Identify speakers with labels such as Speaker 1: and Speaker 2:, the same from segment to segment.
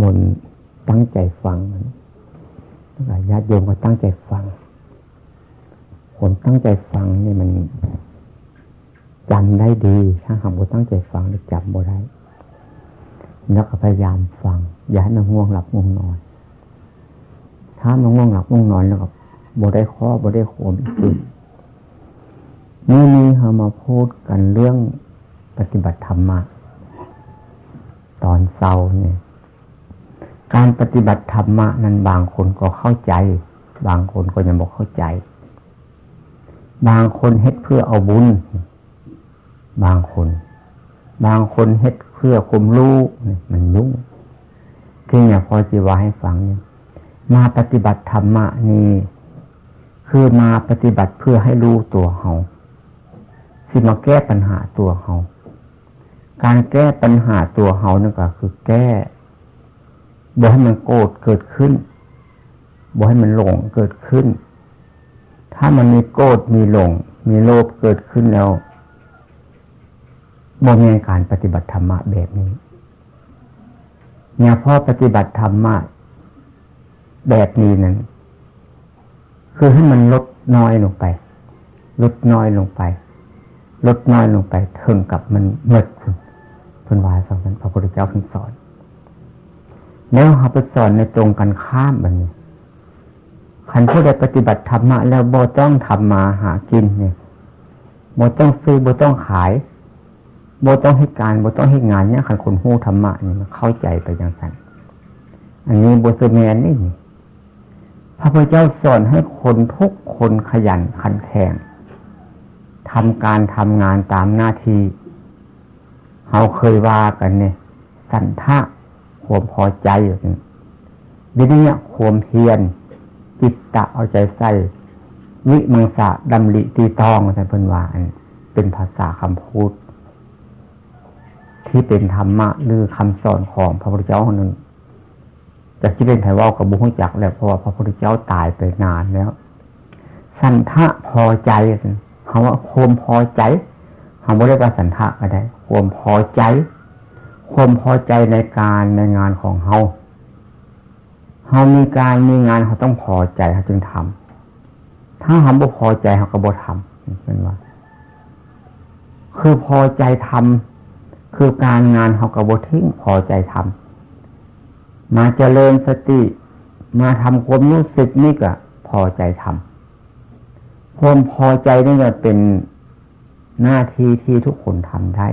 Speaker 1: มนตั้งใจฟังญาติโยมก็ตั้งใจฟังคนตั้งใจฟังนี่มันจำได้ดี ถ้าหากว่าตั้งใจฟังจะจำบ่ได้แล้วก็พยายามฟัง อย่าให้มันง่วงหลับง่วงนอน ถ้ามันง่วงหลับง่วงนอนแล้วก็บ่ได้ข้อบ่ได้โขมอีกทีนี่นี่เรามาพูดกันเรื่องปฏิบัติธรรมะตอนเศร้าเนี่ย การปฏิบัติธรรมะนั้นบางคนก็เข้าใจ บางคนก็ยังบอกเข้าใจ บางคนเฮ็ดเพื่อเอาบุญ บางคน บางคนเฮ็ดเพื่อคุมรู้มันยุ่งที่เนี่ยพอจีวาให้ฟังเนี่ยมาปฏิบัติธรรมะนี่คือมาปฏิบัติเพื่อให้รู้ตัวเฮาสิมาแก้ปัญหาตัวเฮาการแก้ปัญหาตัวเฮานั่นก็คือแก้ บ่ให้มันโกรธเกิดขึ้นบ่ให้มันหลงเกิดขึ้น ถ้ามันมีโกรธมีหลง มีโลภเกิดขึ้นแล้วบ่มีการปฏิบัติธรรมะแบบนี้เนี่ยพ่อปฏิบัติธรรมะแบบนี้นั้นคือให้มันลดน้อยลงไป ลดน้อยลงไป ลดน้อยลงไปถึงกับมันเมื่คุณพันวายสอนพระพุทธเจ้าพันสอน แล้วเขาไปสอนในตรงกันข้ามแบบนี้ขันผู้ใดปฏิบัติธรรมะแล้วโบต้องทำมาหากินเนี่ยโบต้องซื้อโบต้องขายโบต้องให้การโบต้องให้งานเนี่ยขันคนหู้ธรรมะเนี่ยเข้าใจไปอย่างนั้นอันนี้โบสเมนนี่พระพุทธเจ้าสอนให้คนทุกคนขยันขันแข็งทำการทำงานตามหน้าที่เขาเคยว่ากันเนี่ย สันทะ ความพอใจอย่างนี้วิริยะความเพียรจิตตะเอาใจใส่วิมังสะดำริตีตองอาจารย์เพิ่นว่าเป็นภาษาคำพูด ที่เป็นธรรมะหรือคำสอนของพระพุทธเจ้าคนหนึ่งจากที่เป็นไผว่ากับบุคคลจักแล้วเพราะว่าพระพุทธเจ้าตายไปนานแล้ว สันทะพอใจคำว่าโคมพอใจคำว่าเรียกว่าสันทะก็ได้โคมพอใจ โคมพอใจในการในงานของเฮาเฮามีการมีงานเขาต้องพอใจเขาจึงทำถ้าเขาบ่พอใจเขาก็บ่ทำเป็นว่า คือพอใจทำคือการงานเขาก็บ่ทิ้งพอใจทำมาเจริญสติ มาทำความรู้สึกนี่ก็พอใจทำความพอใจนี่ก็เป็นหน้าที่ที่ทุกคนทำได้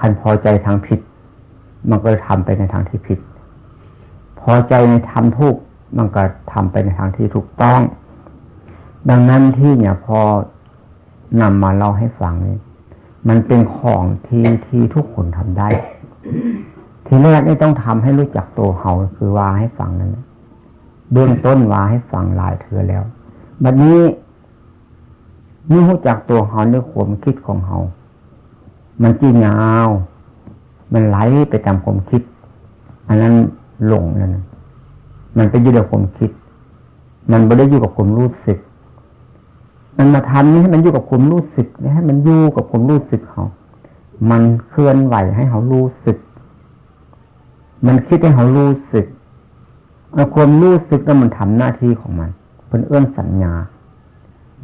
Speaker 1: คันพอใจทางผิด มันก็ทำไปในทางที่ผิด พอใจในทำทุกมันก็ทำไปในทางที่ถูกต้อง ดังนั้นที่เนี่ยพอนำมาเล่าให้ฟังนี่มันเป็นของที่ที่ทุกคนทำได้ ทีแรกนี่ต้องทำให้รู้จักตัวเขาคือว่าให้ฟังนั่นเบื้องต้นว่าให้ฟังหลายเถือแล้วบัดนี้เมื่รู้จักตัวเขาด้วยความคิดของเขา มันจียาว มันไหลไปตามความคิด อันนั้นหลงนั่นมันไปอยู่กับความคิด มันไม่ได้อยู่กับความรู้สึก มันมาทำนี่ให้มันอยู่กับความรู้สึกให้มันอยู่กับความรู้สึกเขามันเคลื่อนไหวให้เขารู้สึก มันคิดให้เขารู้สึกเอาความรู้สึกแล้วมันทำหน้าที่ของมันเป็นเอื้อนสัญญา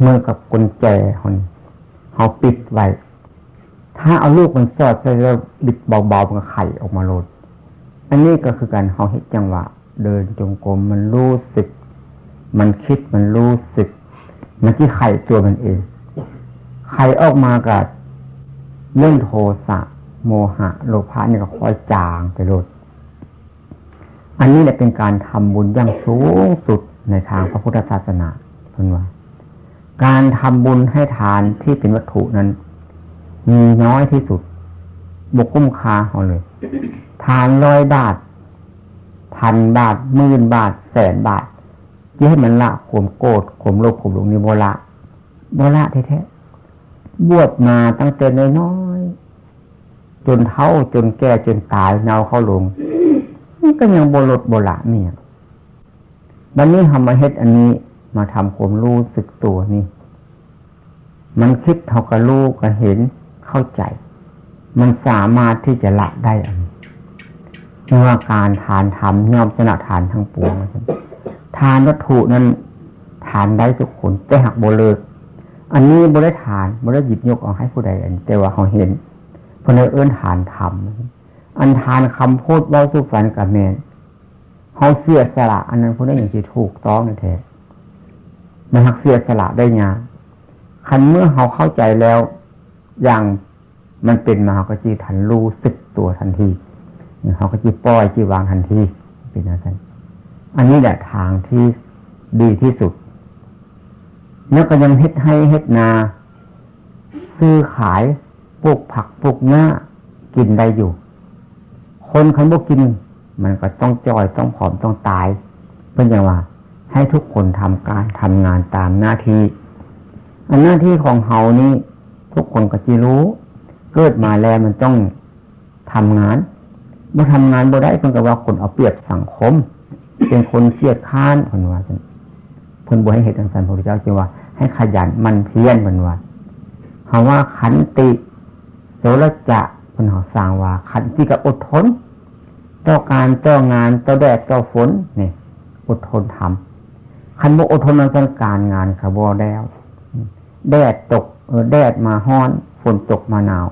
Speaker 1: เมื่อกับกุญแจคนเขาปิดไว้ ถ้าเอาลูกมันสอดใส่แล้วบิดเบาๆมันไข่ออกมาโลด อันนี้ก็คือการเขาเห็นจังหวะ เดินจงกรมมันรู้สึก มันคิดมันรู้สึก มันที่ไข่ตัวมันเอง ไข่ออกมากับเรื่องโทสะโมหะ โลภะนี่ก็ค่อยจางไปโลด อันนี้แหละเป็นการทำบุญอย่างสูงสุดในทางพระพุทธศาสนาเพื่อนว่า การทำบุญให้ทานที่เป็นวัตถุนั้น มีน้อยที่สุดบุกุ้มคาเขาเลย ทานร้อยบาทพันบาทหมื่นบาท แสนบาทที่ให้มันละข่มโกรธข่มโลภข่มหลงนี่โบละโบละแท้ๆบวชมาตั้งแต่น้อยๆจนเท่าจนแก่จนตายเนาเข้าลงนี่ก็ยังโบลดโบละเนี่ยวันนี้ทำมาเฮ็ดอันนี้มาทำความรู้สึกตัวนี่ มันคิดเท่ากับรู้ก็เห็น เข้าใจ มันสามารถที่จะละได้อันเมื่อการทานทำย่อมชนะทานทั้งปวงทานวัตถุนั้นทานได้ทุกคนแต่หักโบเลิกอันนี้บริทานบริหยิบยกเอาให้ผู้ใดอันแต่ว่าเขาเห็นเพราะในเอื้นทานทำอันทานคำพูดว่าสุฝันกับเมนเขาเสียสละ อันนั้นผู้ใดอย่างที่ถูกต้องนะแท้มันหักเสียสละได้ยาคันเมื่อเขาเข้าใจแล้ว อย่างมันเป็นมาเขาก็จีทันรู้สึกตัวทันทีเขาก็จีป้อยจีวางทันทีเป็นอย่างนั้นอันนี้แหละทางที่ดีที่สุด แล้วก็ยังเฮ็ดให้เฮ็ดนาซื้อขายปลูกผักปลูกหญ้ากินได้อยู่ คนคันบ่กิน มันก็ต้องจอยต้องผอมต้องตาย เป็นอย่างว่า ให้ทุกคนทำการทำงานตามหน้าที่อันหน้าที่ของเฮานี่ ทุกคนก็จะรู้ เกิดมาแล้วมันต้องทำงานเมื่อทำงานบ่ได้เพิ่นก็ว่าคนเอาเปรียบสังคม เป็นคนเสียดค้านคนว่าเพิ่นบ่ให้เหตุทางสันพระพุทธเจ้าจึงว่า ให้ขยันมันเพียรเป็นว่าคำว่าขันติโสรจะเป็นเขาสร้างว่า ขันติกับอดทนต่อการต่องานต่อแดดต่อฝนเนี่ยอดทนทำขันบ่อดทนมันเป็นการงานขบวแล้วแดดตก แดดมาห้อนฝนตกมาหนาว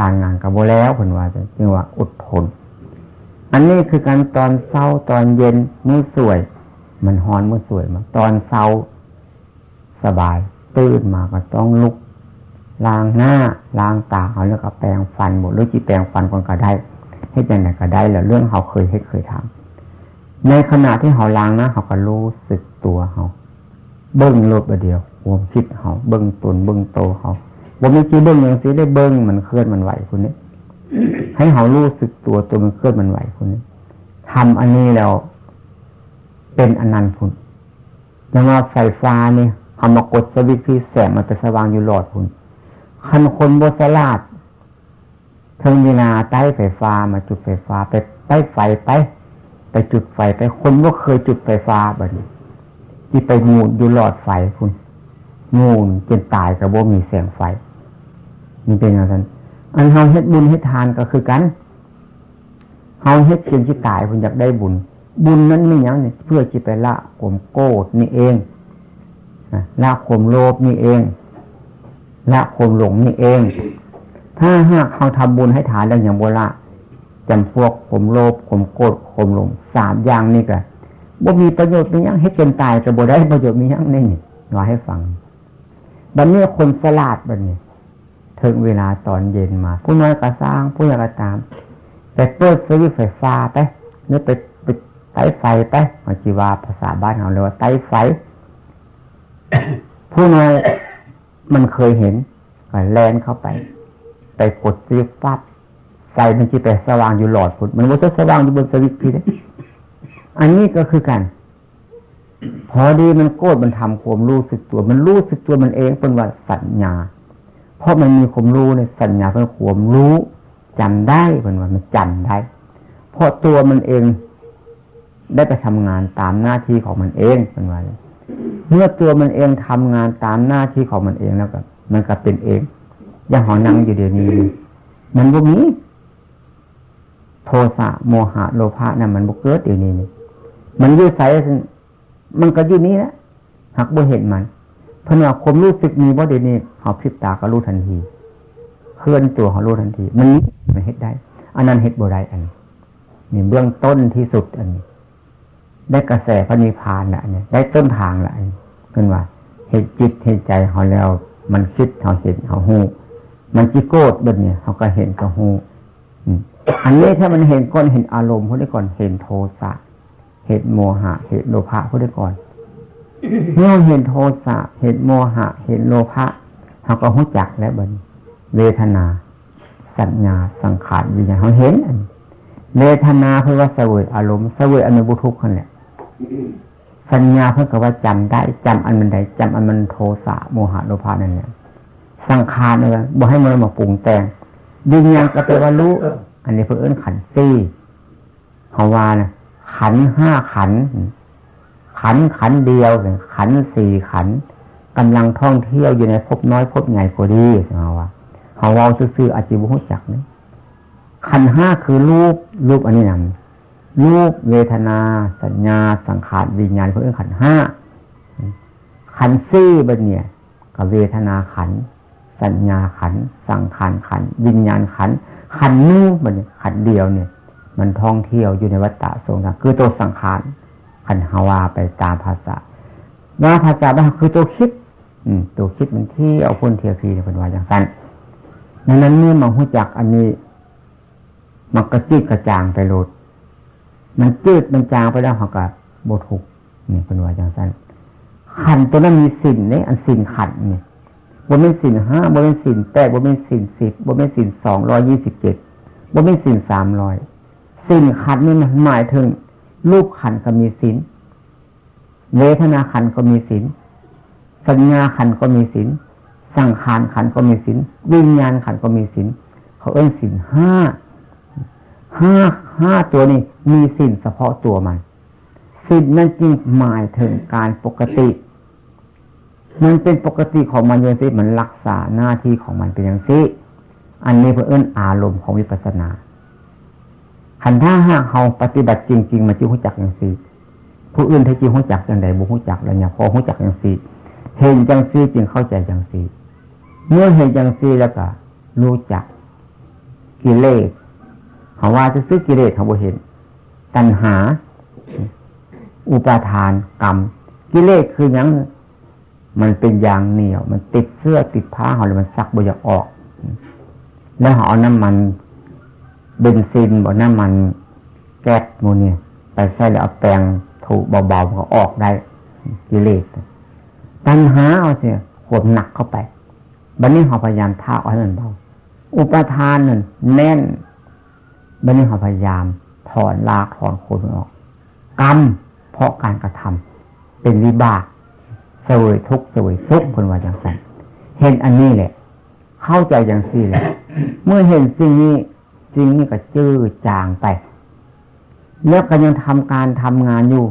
Speaker 1: การงานกับโบแล้วผลว่าจึงว่าอดทน อันนี้คือการตอนเศร้าตอนเย็นมือสวย มันฮ้อนมือสวยมาตอนเศร้าสบาย ตื่นมาก็ต้องลุกล้างหน้าล้างตาเอาแล้วก็แปรงฟันหมดหรือจีแปรงฟันคนก็ได้ให้ยังไงก็ได้แล้วเรื่องเขาเคยให้เคยทำในขณะที่เขาล้างหนะเขาก็รู้สึกตัวเขาเบิ้งลบเดียว วมคิดเขาเบิ้งตนเบิ้งโตเขาบ่มีจีเบิ้งอย่างสีได้เบิ้งมันเคลื่อนมันไหวคุณนี้ให้เขารู้สึกตัวตัวมันเคลื่อนมันไหวคุณนี้ทำอันนี้แล้วเป็นอนันต์คุณยังว่าไฟฟ้าเนี่ยเอามากดสวิตช์ที่แสงมันจะสว่างอยู่หลอดคุณคันคนบสลาดเทิงมีนาใต้ไฟฟ้ามาจุดไฟฟ้าไปใต้ไฟไป ไปจุดไฟไปคนว่าเคยจุดไฟฟ้าแบบนี้ที่ไปมูดอยู่หลอดไฟคุณ งูนจนตายกับว่มีแสงไฟนี่เป็นอย่างนั้นอันเฮาเฮ็ดบุญเฮ็ดทานก็คือกันเฮาเฮ็ดจนที่ตายคุณอยากได้บุญ บุญนั้นไม่ยังเนี่ยเพื่อจะไปละข่มโกดนี่เองละข่มโลภนี่เองละข่มหลงนี่เอง ถ้าหากเขาทำบุญให้ฐานแล้วอย่างโบละจำพวกข่มโลภข่มโกรธข่มหลงสามอย่างนี่ก็บ่มีประโยชน์มียังให้จนตายกับบ่ได้ประโยชน์มียังนี่ว่าให้ฟัง บันนี้คนสลาดบันนี้ถึงเวลาตอนเย็นมา ผู้น้อยก็สร้าง ผู้ใหญ่ก็ตามไปเปิดสวิตไฟฟ้าไปหรือไปไปไต้ไฟไปมาจีวาภาษาบ้านเราเรียกว่าไต้ไฟ ผู้น้อยมันเคยเห็นแลนเข้าไป ไปกดซีฟัดไฟมันจีไปสว่างอยู่หลอดพุดมันว่าจะสว่างอยู่บนสวิตพี่ได้อันนี้ก็คือกัน พอดีมันโกรธมันทำความรู้สึกตัว มันรู้สึกตัวมันเองเป็นว่าสัญญา เพราะมันมีความรู้ในสัญญาเป็นความรู้จำได้เป็นว่ามันจำได้ เพราะตัวมันเองได้ไปทำงานตามหน้าที่ของมันเองเป็นว่าเมื่อตัวมันเองทำงานตามหน้าที่ของมันเองแล้วก็มันก็เป็นเอง อย่างหอนั่งอยู่เดี๋ยวนี้ มันบ่มีโทสะโมหะโลภะนั่นมันบ่เกิดเดี๋ยวนี้มันยืดใส มันก็อยู่นี้นะหักบ่เห็นมันเพราะว่าความรู้สึกมีว่าเดี๋ยวนี้เขาพลิบตาก็รู้ทันที เคลื่อนตัวเขารู้ทันที มันนี้มันเห็ดได้ อันนั้นเห็ดบ่ได้อันนี่เบื้องต้นที่สุดอันนี้ ได้กระแสพระนิพพานละเนี่ยได้ต้นทางละอันเป็นว่าเหตุจิตเหตุใจเขาแล้ว มันคิดเขาเห็นเขาหูมันจิโกดบนเนี่ยเขาก็เห็นก็หูอันนี้ถ้ามันเห็นก้อนเห็นอารมณ์เขาได้ก่อนเห็นโทสะ เหตุโมหะ เหตุโลภะเขาได้ก่อนเมื่อเห็นโทสะเหตุโมหะ เหตุโลภะเขาก็หู้จักแล้วบนเวทนา สัญญาสังขารวิญญาณเขาเห็นเวทนาเพื่อว่าเสวยอารมณ์เสวยอนุบุทุกข์นั่นแหละสัญญาเพื่อกับว่าจำได้จำอันมันใดจำอันมันโทสะโมหะโลภะนั่นแหละสังขารเนี่ยบอกให้มันมาปรุงแต่งดิญญาณก็แปลว่ารู้อันนี้เพื่อเอื้นขันซี่เขาว่านะ ขันห้าขัน ขันขันเดียวขันสี่ขันกำลังท่องเที่ยวอยู่ในภพน้อยภพใหญ่ก็ดีเขาว่าเขาว่าซื่อๆอาจิบุหุจักนี่ขันห้าคือรูปรูปอันนี้นรูปเวทนา สัญญา สังขารวิญญาณเพื่อนขันห้าขันซี่บันเนี่ยกับเวทนาขัน สัญญาขัน สังขารขัน วิญญาณขันขันนู้บันเนี่ยขันเดียวเนี่ย มันท่องเที่ยวอยู่ในวัฏฏะทรงนะคือตัวสังขารขันฮาวาไปตามภาษาว่าภาษาบ้าคือตัวคิด อืม ตัวคิดมันที่เอาพ้นเทียฟีเป็นว่าอย่างนั้นดังนั้นเมื่อมาหู้จักอันนี้ มันกระจิดกระจางไปโลดมันจืดมันจางไปแล้วเขาก็โบทุกนี่เป็นว่าอย่างนั้นขันตัวนั้นมีสินเนี่ยอันสินขันเนี่ยบนเป็นสินห้าบนเป็นสินแปดบนเป็นสินสิบบนเป็นสินสองร้อยี่สิบเจ็ดบนเป็นสินสามร้อย สินขันนี่หมายถึง รูปขันก็มีสินเวทนาขันก็มีสินสัญญาขันก็มีสินสังขารขันก็มีสินวิญญาณขันก็มีสินเขาเอื้นสินห้าห้าห้าตัวนี้มีสินเฉพาะตัวมันสินนั่นจริงหมายถึงการปกติ มันเป็นปกติของมันอย่างนี้มันรักษาหน้าที่ของมันเป็นอย่างนี้อันนี้เพื่อเอื้นอารมณ์ของวิปัสสนา ขันท่าห้าเขาปฏิบัติจริง ๆ มาจิ้หูจักอย่างนี้ผู้อื่นที่จริงหูจักอย่างใดบุหูจักแล้วเนี่ยพอหูจักอย่างนี้เห็นจังซีจึงเข้าใจจังซีเมื่อเห็นจังซีแล้วก็รู้จักกิเลสเขาว่าจะซื้อกิเลสเขาบ่เห็น ตัณหา อุปาทานกรรม กิเลสคือยังมันเป็นยางเหนียว มันติดเสื้อติดผ้าเขาเลยมันซักบ่อยากออก แล้วเขาเอาน้ำมัน เบนซินบ่น้ำมันแก๊สโมเนี่ยไปใส่แล้วเอาแปรงถูเบาๆก็ออกได้กิเลสตัณหาเอาเสียขวบหนักเข้าไปบันนี้เขาพยายามท่าเอาให้มันเบาอุปทานนั่นแน่นบันนี้เขาพยายามถอนลากถอนโคนออก กรรมเพราะการกระทำเป็นวิบากเสวยทุกเสวยทุกคนว่าอย่างไรเห็นอันนี้แหละ เข้าใจอย่างสี่แหละ เมื่อเห็นสิ่งนี้ สิ่งนี้ก็จื้อจางไป แล้วก็ยังทำการทำงานอยู่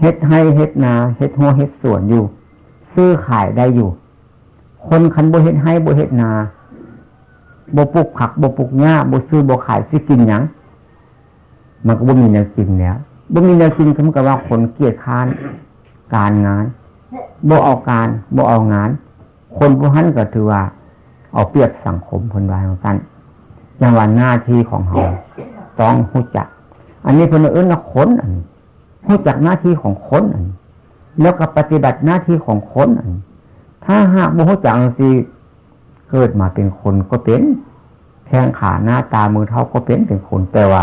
Speaker 1: เฮ็ดให้เฮ็ดนาเฮ็ดหัวเฮ็ดสวนอยู่ ซื้อขายได้อยู่ คนคันโบเฮ็ดให้โบเฮ็ดนาโบปลูกผักโบปลูกหญ้าโบซื้อโบขายซื้อกินยังมันก็บ่มีแนวกินแล้วบ่มีแนวกินก็มันก็ว่าคนเกียดค้านการงานโบเอาการโบเอางาน คนผู้นั้นก็ถือว่า เอาเปรียบสังคมคนวายของกัน ย่างวันหน้าที่ของเราต้องหู้จัก อันนี้พื่นเอื้นคนอันหู้จักหน้าที่ของคนอันแล้วก็ปฏิบัติหน้าที่ของคนถ้าหากโมโหจังสีเกิดมาเป็นคนก็เป็นแข้งขาหน้าตามือเท้าก็เป็นเป็นคน แต่ว่า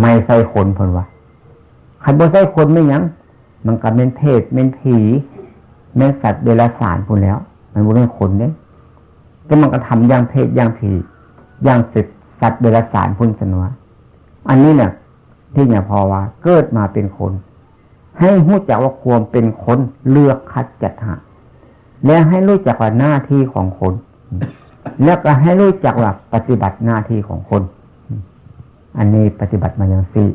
Speaker 1: ไม่ใช่คนพนว่าใครบ่ใช่คนไม่ยัง มันก็เป็นเพศเป็นผีเป็นสัตว์เดรัจฉานพูนแล้ว มันบ่เป็นคนเนี่ยก็มันก็ทำอย่างเพศอย่างผีอย่างสิ สัตว์เดรัจฉานพูนสนวอันนี้เนี่ยที่เนี่ยพอว่าเกิดมาเป็นคน ให้รู้จักว่าความเป็นคนเลือกคัดจัดหาและให้รู้จักว่าหน้าที่ของคน แล้วก็ให้รู้จักว่าปฏิบัติหน้าที่ของคน อันนี้ปฏิบัติมาอย่างสี่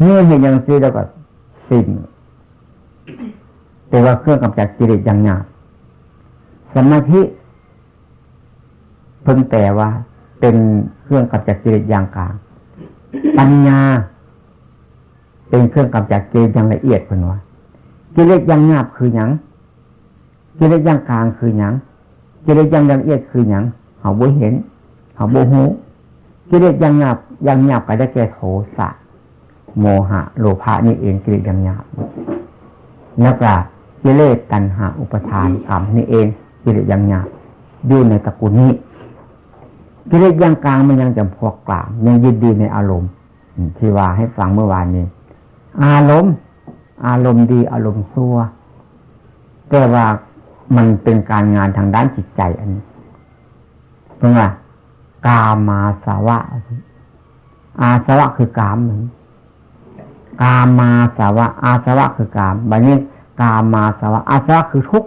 Speaker 1: เมื่อเห็นอย่างสี่แล้วก็สิ่งแต่ว่าเครื่องกำจัดกิเลสอย่างหยาบสมาธิเพิ่งแต่ว่า เป็นเครื่องกำจัดกิเลสอย่างกลาง ปัญญา เป็นเครื่องกำจัดกิเลสอย่างละเอียดเพิ่นว่ากิเลสอย่างหยาบคือหยังกิเลสอย่างกลางคือหยังกิเลสอย่างละเอียดคือหยังเขาบ่เห็นเขาบ่หูกิเลสอย่างหยาบอย่างหยาบไปได้แก่โทสะโมหะ โลภะนี่เองกิเลสอย่างหยาบแล้วก็กิเลสตัณหาอุปทานกรรมนี่เองกิเลสอย่างหยาบอยู่ในตระกูลนี้ กิเลสอย่างกลางมันยังจำพวกกลางยังยินดีในอารมณ์ที่ว่าให้ฟังเมื่อวานนี้ อารมณ์ อารมณ์ดีอารมณ์ชั่วแต่ว่ามันเป็นการงานทางด้านจิตใจอันนี้เพราะว่ากามาสาวะ อาสวะคือกามเหมือนกามาสาวะ อาสวะคือกามบัดนี้กามาสาวะ อาสวะคือทุก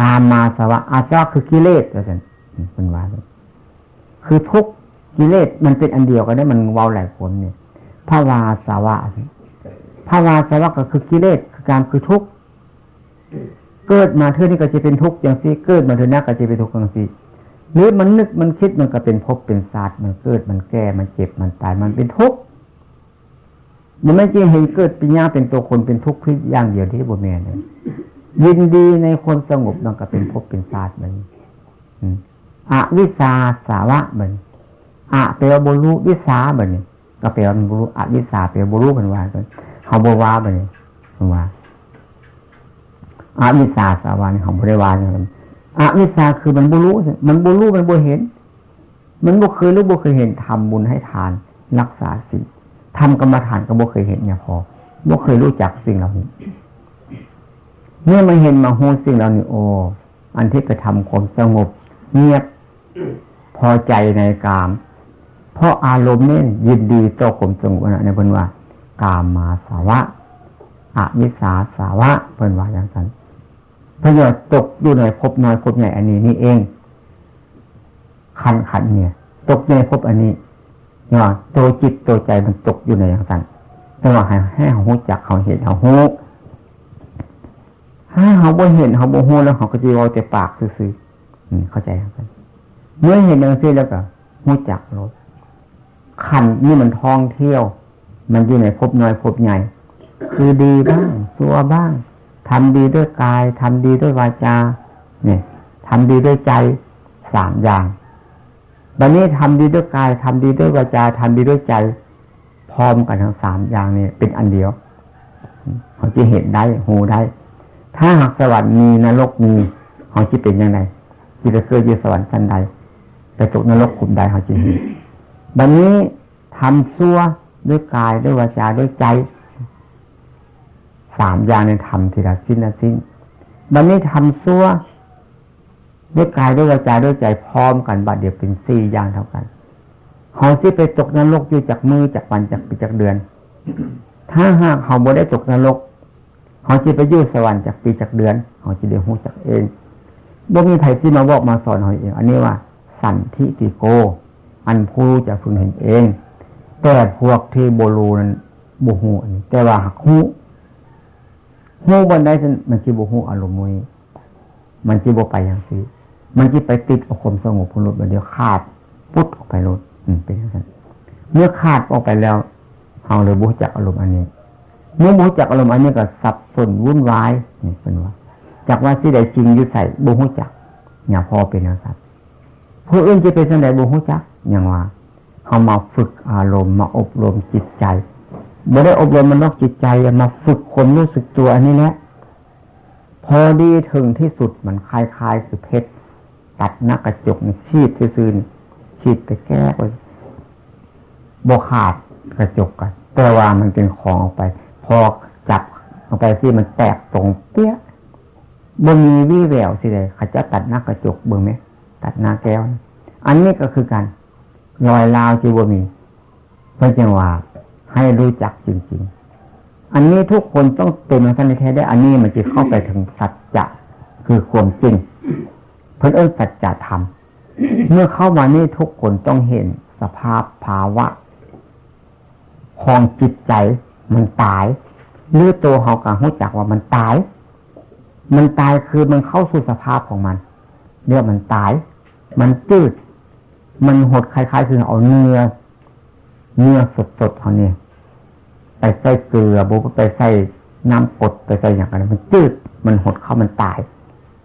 Speaker 1: กามาสาวะ อาสวะคือกิเลสอาจารย์เป็นว่า คือทุกกิเลสมันเป็นอันเดียวกันได้มันเว้าหลายคนเนี่ยภาวาสาวะภาวาสาวะก็คือกิเลสคือการคือทุกเกิดมาเท่านี้ก็จะเป็นทุกอย่างซีเกิดมาเท่านี้นก็จะเป็นทุกอย่างซีหรือมันนึกมันคิดมันก็เป็นภพเป็นศาสตร์มันเกิดมันแก่มันเจ็บมันตายมันเป็นทุกข์มันไม่ใช่เห็นเกิดปัญญาเป็นตัวคนเป็นทุกข์พิอย่างเดียวที่บุญแม่เลยยินดีในคนสงบนั่นก็เป็นภพเป็นศาสตร์มัน อวิชาสาวะเหมือนอะเปลวบุรุวิสาเหมือนก็เปลวบุรุอวิสาเปลวบุรุเป็นว่ากันเขาบวาเหมือนว่าอวิสาสาวานของบริวารเนี่ยอวิสาคือมันบุรุมันบุรุมันบุเห็น มันบุเคยรือบุเคยเห็นทำบุญให้ทานรักษาสิ่งทำกรรมฐานก็บุเคยเห็นเนี่ยพอบุเคยรู้จักสิ่งเหล่านี้เมื่อมาเห็นมาโหสิ่งเหล่านี้โออันที่ไปทำความสงบ เงียบ พอใจในกาม เพราะอารมณ์เนี่ยยินดีต่อความสงบนะในบนว่ากามมาสาวะอวิสาสาวะเป็นว่าอย่างนั้นประโยชน์ตกอยู่ในภพน้อยภพใหญ่อันนี้นี่เอง ขันขันเนี่ย ตกในภพอันนี้เนี่ยตัวจิตตัวใจมันตกอยู่ในอย่างนั้นแต่ว่าให้ให้เขาหูจักเขาเห็นเขาหูถ้าเขาบ่เห็นเขาบ่หูแล้วเขาก็จะเอาแต่ปากซื่อๆเข้าใจครับ เมื่อเห็นอย่างนี้แล้วก็หูจักรถขันนี่มันท่องเที่ยว มันอยู่ในภพน้อยภพใหญ่ คือดีบ้างตัวบ้างทำดีด้วยกายทำดีด้วยวาจา เนี่ยทำดีด้วยใจสามอย่างบันนี้ทำดีด้วยกายทำดีด้วยวาจาทำดีด้วยใจ พร้อมกันทั้งสามอย่างนี่เป็นอันเดียวเขาจะเห็นได้หูได้ ถ้าหากสวรรค์มีนรกมีเขาจะเป็นยังไงจิตเคืออยู่สวรรค์ชั้นใด ไปตกนรกขุมใดเขาจะเห็นบันนี้ทำซัวด้วยกายด้วยวาจาด้วยใจสามอย่างในทำทีละสิ้นละสิ้นบันนี้ทำซัวด้วยกายด้วยวาจาด้วยใจพร้อมกันบัดเดียวเป็นสี่อย่างเท่ากันเขาที่ไปตกนรกอยู่จากมือจากวันจากปีจากเดือน ถ้าหากเขาบ่ได้ตกนรกเขาจะไปยู่สวรรค์จากปีจากเดือนเขาจะเดียวหูจากเองบ่มีใครที่มาบอกมาสอนเขาเอง อันนี้ว่า สันทิติโก อันผู้จะพึงเห็นเอง แต่พวกที่โบรูนั้นบูหูนแต่ว่าหักหูหูบนได้มันจีบุหูอารมณ์มือมันจีบไปอย่างสีมันจีไปติดอารมสงบพลุดมันเดียวขาดพุทออกไปลุดเป็นอย่างนั้นเมื่อขาดออกไปแล้วเราเลยบูจักอารมณ์อันนี้ เมื่อบูจักอารมณ์อันนี้ก็สับสนวุ่นวายนี่เป็นว่าจากว่าที่ใดจริงยุใส่บูหูจักอย่าพอเป็นนะครับ ผู้อื่นจะเป็นสังใดบูหูจักอย่างว่าเขามาฝึกอารมณ์มาอบรมจิตใจไม่ได้อบรมมันนอกจิตใจมาฝึกคนรู้สึกตัวอันนี้แหละพอดีถึงที่สุดมันคลายๆคือเพชรตัดหน้ากระจกชีดซื่อชีดไปแก้ไปบกขาดกระจกกันแต่ว่ามันเป็นของออกไป พอจับออกไปที่มันแตกตรงเปี้ยบนมีวี่แววสิเลยขาจะตัดหน้ากระจกเบิ่งไหม ตัดหน้าแก้ว อันนี้ก็คือการรอยลาวจีบมีเพื่อจังหว่าให้รู้จักจริง ๆ อันนี้ทุกคนต้องเป็นมันในแท้ได้ อันนี้มันจะเข้าไปถึงสัจจะคือความจริง เพื่อเอิ้สัจจะธรรม เมื่อเข้ามานี่ทุกคนต้องเห็นสภาพภาวะของจิตใจมันตายหรือตัวเขากางหูจักว่ามันตาย มันตายคือมันเข้าสู่สภาพของมัน เรียกมันตาย มันจืด มันหดคล้ายๆคือเอาเนื้อ เนื้อสดๆเขาเนี่ยไปใส่เกลือบุไปใส่น้ำกดไปใส่อย่างไรมันจืด มันหดเข้ามันตาย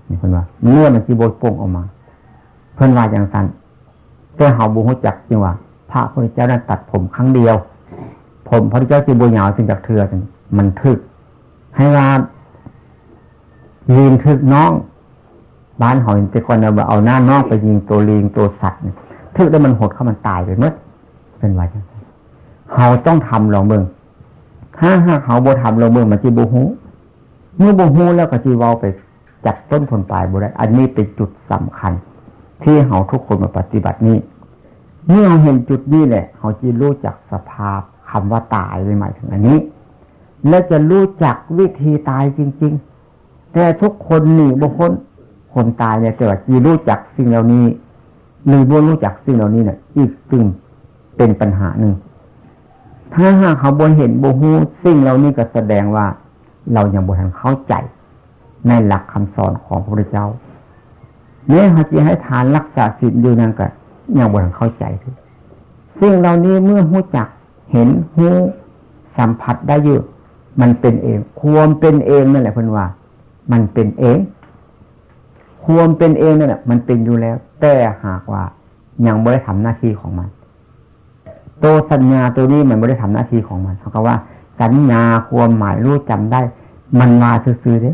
Speaker 1: นี่คนว่าเนื้อมันจีโบยป่งออกมา เพื่อนว่าอย่างนั้นแต่เฮาบูฮูจักจริงว่าพระพุทธเจ้านั้นตัดผมครั้งเดียว ผมพระพุทธเจ้าจีโบยาวซึ่งจากเถื่อมันทึก ให้ว่าลีนทึกน้อง บ้านหอยแต่ก่อนเราเอาหน้านองไปยิงตัวลิงตัวสัตว์ทึกแล้วมันหดเข้ามันตายไปเมื่อเป็นวาอย่างเขาต้องทำลองเบิ่งถ้าหากเขาบ่ทำลองเบิ่งมันจีบูฮูเมื่อบูฮูแล้วก็จีวาไปจัดต้นผลปลายบุได้อันนี้เป็นจุดสำคัญ ที่เขาทุกคนมาปฏิบัตินี้เมื่อเราเห็นจุดนี้แหละเขาจีรู้จักสภาพคำว่าตายหมายถึงอันนี้ และจะรู้จักวิธีตายจริง ๆ แต่ทุกคนหนีบุคคล คนตายเนี่ยจะจีรู้จักสิ่งเหล่านี้หรือบ่รู้จักสิ่งเหล่านี้เนี่ยอีกซึ่งเป็นปัญหาหนึ่ง ถ้าหากเขาบนเห็นบูฮูสิ่งเหล่านี้ก็แสดงว่า เรายังบนทันเข้าใจในหลักคำสอนของพระพุทธเจ้าเนี่ยเขาจะให้ทานรักษาศีลอยู่นั่นก็ยังบนทันเข้าใจทุกสิ่งเหล่านี้เมื่อหูจักเห็นหูสัมผัสได้อยู่มันเป็นเอง ความเป็นเองนั่นแหละเพื่อนว่า มันเป็นเอง ความเป็นเองเนั่นแหละมันเป็นอยู่แล้ว แต่หากว่ายังไม่ได้ทำหน้าที่ของมัน ตัวสัญญาตัวนี้มันไม่ได้ทำหน้าที่ของมันเขาก็ว่า สัญญาความหมายรู้จำได้ มันมาซื่อๆเด้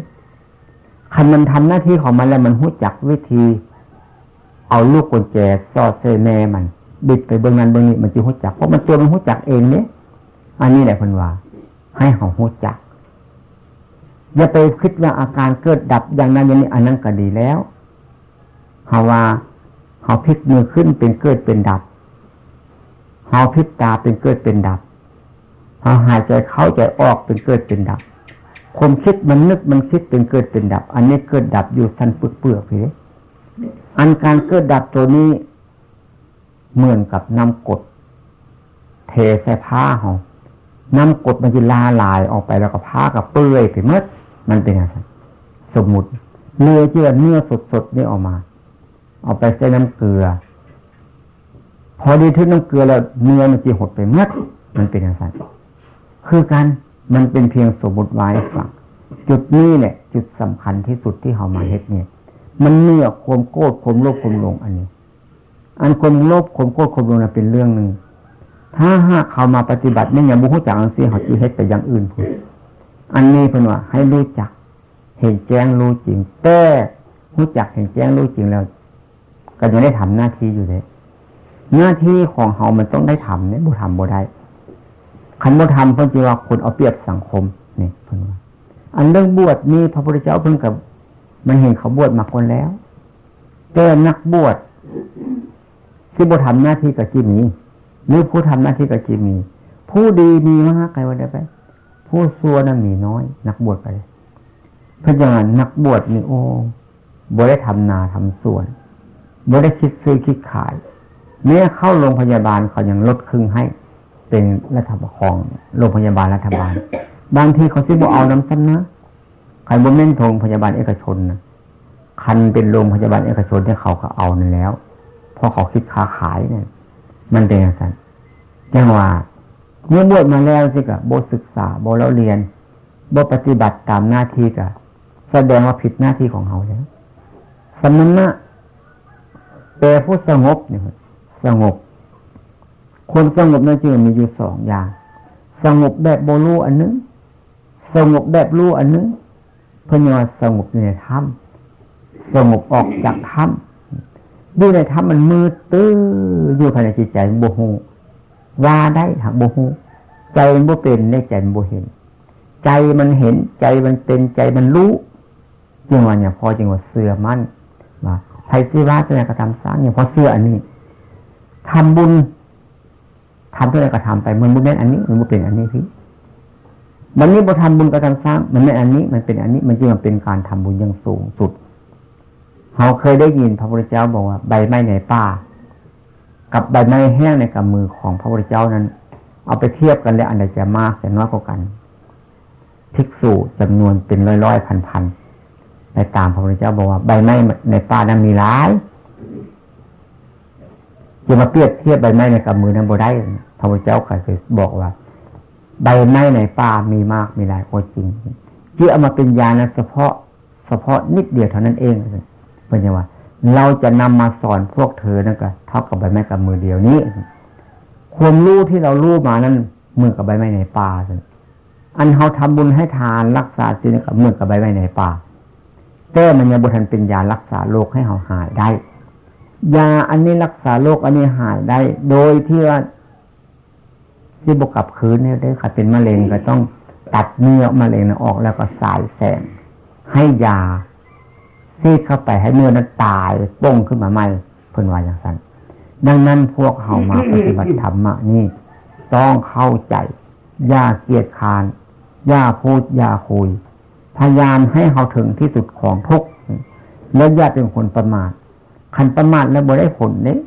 Speaker 1: คันมันทำหน้าที่ของมันแล้วมันหู้จักวิธี เอาลูกกุญแจสอดเซแม่มัน บิดไปเบื้องนั้นเบื้องนี้มันจะหู้จักเพราะมันตัวมันหู้จักเองเนี่ยอันนี้แหละคนว่า ให้เขาหู้จัก อย่าไปคิดว่าอาการเกิดดับอย่างนั้นอย่างนี้อันนั้นก็ดีแล้วเขาว่าเขาพลิกมือขึ้นเป็นเกิดเป็นดับเฮาพิษตาเป็นเกิดเป็นดับเฮาหายใจเข้าใจออกเป็นเกิดเป็นดับความคิดมันนึกมันคิดเป็นเกิดเป็นดับ อันนี้เกิดดับอยู่สันเปลือกเปลือกเพอันการเกิดดับตัวนี้เหมือนกับน้ำกดเทใส่ผ้าเฮาน้ำกดมันจะลาลายออกไปแล้วก็ผ้ากับเปื่อยไปเมื่อ มันเป็นอะไรสมมุติเนื้อเยื่อเนื้อสดๆนี่ออกมา เอาไปใส่น้ำเกลือ พอดีทึกน้ำเกลือแล้วเนื้อมันจะหดไปเมื่อมันเป็นอย่างไรคือการมันเป็นเพียงสมมติไว้ฝังจุดนี้เนี่ยจุดสำคัญที่สุดที่เขามาเฮ็ดเนี่ย มันเนื้อความโกรธความโลภความหลงอันนี้ อันความโลภความโกรธความหลงเป็นเรื่องหนึ่งถ้าหากเขามาปฏิบัติไม่อย่างบุคคลจากอันเสียเขาจะเฮ็ดไปอย่างอื่นพูด อันนี้เป็นว่า ให้รู้จัก เห็นแจ้งรู้จริง แต่รู้จักเห็นแจ้งรู้จริงแล้ว ก็ยังได้ทำหน้าที่อยู่เลยหน้าที่ของเฮามันต้องได้ทำเนี่ยบุทำบุได้คันบุทำเพิ่นจีว่าคนเอาเปรียบสังคมนี่เพิ่นว่า อันเรื่องบวชนี่พระพุทธเจ้าเพิ่งกับ มันเห็นเขาบวชมาคนแล้วแต่นักบวชที่บุทำหน้าที่กับจีมีหรือผู้ทำหน้าที่กับจีมี ผู้ดีมีมากใครว่าได้ไป ผู้ซัวนั้นมีน้อย นักบวชไปเพราะอย่างนักบวชนี่โอ้บ่ได้ทำนาทำสวนบ่ได้คิดซื้อคิดขายแม้เข้าโรงพยาบาลเขายังลดครึ่งให้ เป็นรัฐบาลของโรงพยาบาลรัฐบาล บางทีเขาซื้อบอกเอาน้ำซ้ำนะใครบ่เม่นทงพยาบาลเอกชนนะคันเป็นโรงพยาบาลเอกชนที่เขาก็เอานั่นแล้วพราะเขาคิดค้าขายเนี่ย มันเป็นอย่างนั้นจังว่า เมื่อบวชมาแล้วสิกะโบศึกษาโบแล้วเรียนโบปฏิบัติตามหน้าที่กะแสดงว่าผิดหน้าที่ของเขาแล้วสมณะแปลผู้สงบเนี่ยสงบคนสงบนั่นจึงมีอยู่สองอย่าง สงบแบบโบลูอันนึง สงบแบบรู้อันนึงพญาสงบในถ้ำสงบออกจากถ้ำอยู่ในถ้ำมันมืดตื้ออยู่ภายในจิตใจโบหู ว่าได้หากโบหูใจมันโบเป็นในใจมันบเห็น ใจมันเห็นใจมันเป็นใจมันรู้จึงว่าเนี่ยพอจึงว่าเสื่อมั่นว่าไทยซีว่าจะกระทำสร้างเนี่ยพอเสื่ออันนี้ทำบุญทำเท่าไรก็ทำไปมันบุญเป็นอันนี้มันบุญเป็นอันนี้พี่มันนี้บอทำบุญกระทำสร้างมันไม่อันนี้มันเป็นอันนี้มันจึงเป็นการทำบุญอย่างสูงสุดเราเคยได้ยินพระพุทธเจ้าบอกว่าใบไม้ในป่า กับใบไม้แห้งในกำมือของพระพุทธเจ้านั้น เอาไปเทียบกันแล้วอันใดจะมากจะน้อยกว่ากันภิกษุจำนวนเป็นร้อยร้อยพันพันไปตามพระพุทธเจ้าบอกว่าใบไม้ในป่านั้นมีหลายจะมาเปรียบเทียบใบไม้ในกำมือนั้นบ่ได้พระพุทธเจ้าเคยบอกว่า ใบไม้ในป่ามีมากมีหลายโคจริงที่เอามาเป็นยานะเฉพาะ เฉพาะนิดเดียวเท่านั้นเองเป็นยังว่า เราจะนำมาสอนพวกเธอนั่นก็เท่ากับใบไม้กับมือเดียวนี้ ความรู้ที่เรารู้มานั้นเมือกับใบไม้ในป่าอันเขาทำบุญให้ทานรักษาศีลกับเมือกับใบไม้ในป่าแต่มันยังบุทันเป็นยารักษาโรคให้เขาหายได้ ยาอันนี้รักษาโรคอันนี้หายได้ โดยที่ว่าที่บกกับคืนเนี่ยได้ค่ะเป็นมะเร็งก็ต้องตัดเนื้อมะเร็งออกแล้วก็สายแสงให้ยา ซีดเข้าไปให้เนื้อนั้นตายป้งขึ้นมาใหม่เพิ่นว่าอย่างนั้นดังนั้นพวกเขามาปฏิบัติธรรมนี่ต้องเข้าใจอย่าเกียดคานอย่าพูดอย่าคุย พยายามให้เขาถึงที่สุดของทุกข์และอย่าเป็นคนประมาทขันประมาทแล้วบ่ได้ผลเนี่ย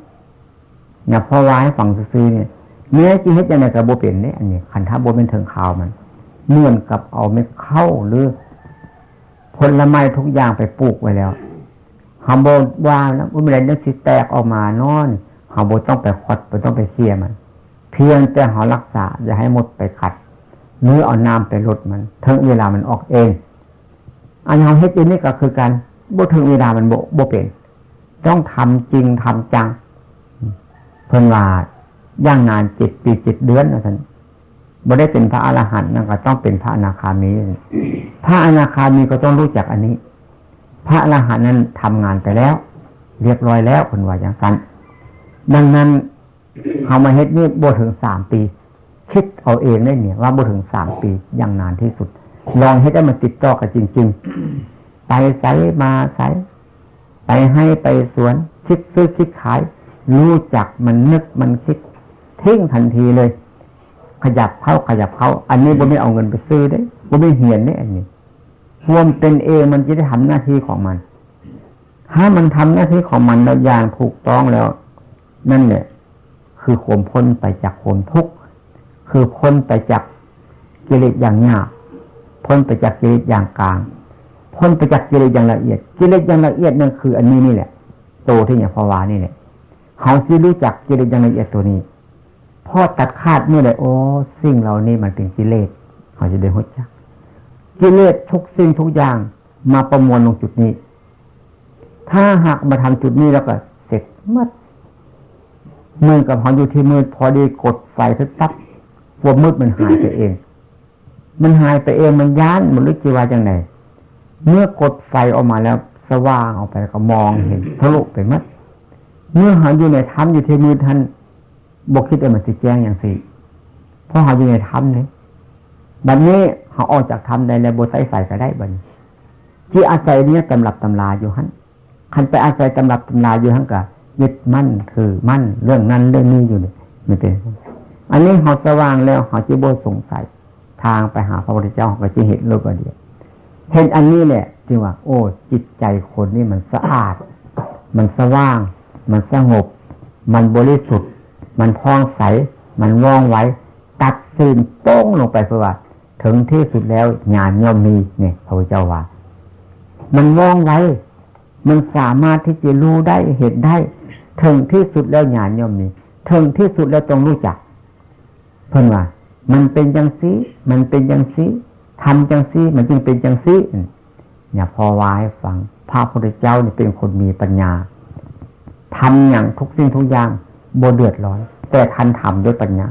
Speaker 1: เนี่ยพอวายฝั่งซื้อเนี่ยเนื้อจีเฮ็ดยังไงกับโบเป็นเนี่ยอันนี้ขันท้าโบเป็นเถิงข่าวมันเหมือนกับเอาเม็ดเข้าหรือ ผลไม้ทุกอย่างไปปลูกไว้แล้วฮาโบว่าแล้วเมื่อไรนึกสิแตกออกมานอนฮาโบต้องไปขดไปต้องไปเสียมัน เพียงแต่หารักษาอย่าให้หมดไปขัดหรือเอาน้ำไปลดมันถึงเวลามันออกเอง อันเราเฮ็ดอยู่นี่ก็คือการบ่ถึงเวลามันโบโบเป็น ต้องทำจริงทำจัง เพิ่นว่าย่างงานเจ็ดปีเจ็ดเดือนนะท่าน บ่ได้เป็นพระอรหันต์นั่นก็ต้องเป็นพระอนาคามี พระอนาคามีก็ต้องรู้จักอันนี้ พระอรหันต์นั้นทำงานไปแล้ว เรียบร้อยแล้วคนว่าอย่างนั้นดังนั้นเขามาเฮ็ดนี่บ่ถึงสามปี คิดเอาเองได้เนี่ย ว่าบ่ถึงสามปีอย่างนานที่สุด ลองให้ได้มันติดต่อกันจริง ๆ ไปใส่มาใส่ไปให้ไปสวนคิดซื้อคิดขาย รู้จักมันนึกมันคิดทิ้งทันทีเลย ขยับเข้าขยับเข้า อันนี้บ่ไม่เอาเงินไปซื้อได้บ่ไม่เหียนได้อันนี้รวมเป็นเองมันจะได้ทำหน้าที่ของมัน ถ้ามันทำหน้าที่ของมันแล้วอย่างถูกต้องแล้ว นั่นเนี่ยคือข่มพ้นไปจากข่มทุกข์คือพ้นไปจากกิเลสอย่างหยาบพ้นไปจากกิเลสอย่างกลาง พ้นไปจากกิเลสอย่างละเอียด กิเลสอย่างละเอียดนั่นคือ อันนี้นี่แหละ โตที่เนี่ยภาวานี่แหละเขาซีรู้จักกิเลสอย่างละเอียดตัวนี้ พอตัดขาดเมื่อไรโอ้สิ่งเหล่านี้มันเป็นกิเลสเขาจะได้หัวจักกิเลสทุกสิ่งทุกอย่างมาประมวลลงจุดนี้ ถ้าหากมาทำจุดนี้แล้วก็ เสร็จมื่อมือกับเขาอยู่ที่มืดพอดีกดไฟทึบตับพวกมืดมันหายไปเอง มันหายไปเองมันย้านมันรู้จีว่าจังไหนเมื่อกดไฟออกมาแล้วสว่างออกไปก็มองเห็นทะลุไปมัดเมื่อหาอยู่ในถ้ำอยู่ที่มือท่าน บกคิดเออมันสิแจ้งอย่างสิเพราะหาอยู่ในถ้ำนี่บัดนนี้เขาออกจากถ้ำได้แล้วบใส่ใส่ก็ได้บัดนที่อาศัยเนี้ยตำรับตำราอยู่หันคันไปอาศัยตำรับตำราอยู่หันกับยึดมั่นคือมั่นเรื่องนั้นเรื่องนี้อยู่เลยไม่เป็นอันนี้เขาสว่างแล้วเขาจะโบสงสัยทางไปหาพระพุทธเจ้าก็จะเห็นโลกเดียวเห็นอันนี้แหละจึงว่า โอ้จิตใจคนนี่มันสะอาด มันสว่าง มันสงบ มันบริสุทธิ์ มันพองใส มันว่องไวตัดสิ่นโป้งลงไปเพื่อว่า ถึงที่สุดแล้วญาณย่อมมีเนี่ยพระพุทธเจ้าว่า มันว่องไวมันสามารถที่จะรู้ได้เห็นได้ ถึงที่สุดแล้วญาณย่อมมีถึงที่สุดแล้วต้องรู้จัก เพื่อนว่า มันเป็นจังซีมันเป็นจังซีทำจังซีมันจึงเป็นจังซีเนี่ยพอวายฟังพระพุทธเจ้าเนี่ยเป็นคนมีปัญญาทำอย่างทุกสิ่งทุกอย่าง โบเดือดร้อน แต่ทันทำด้วยปัญญา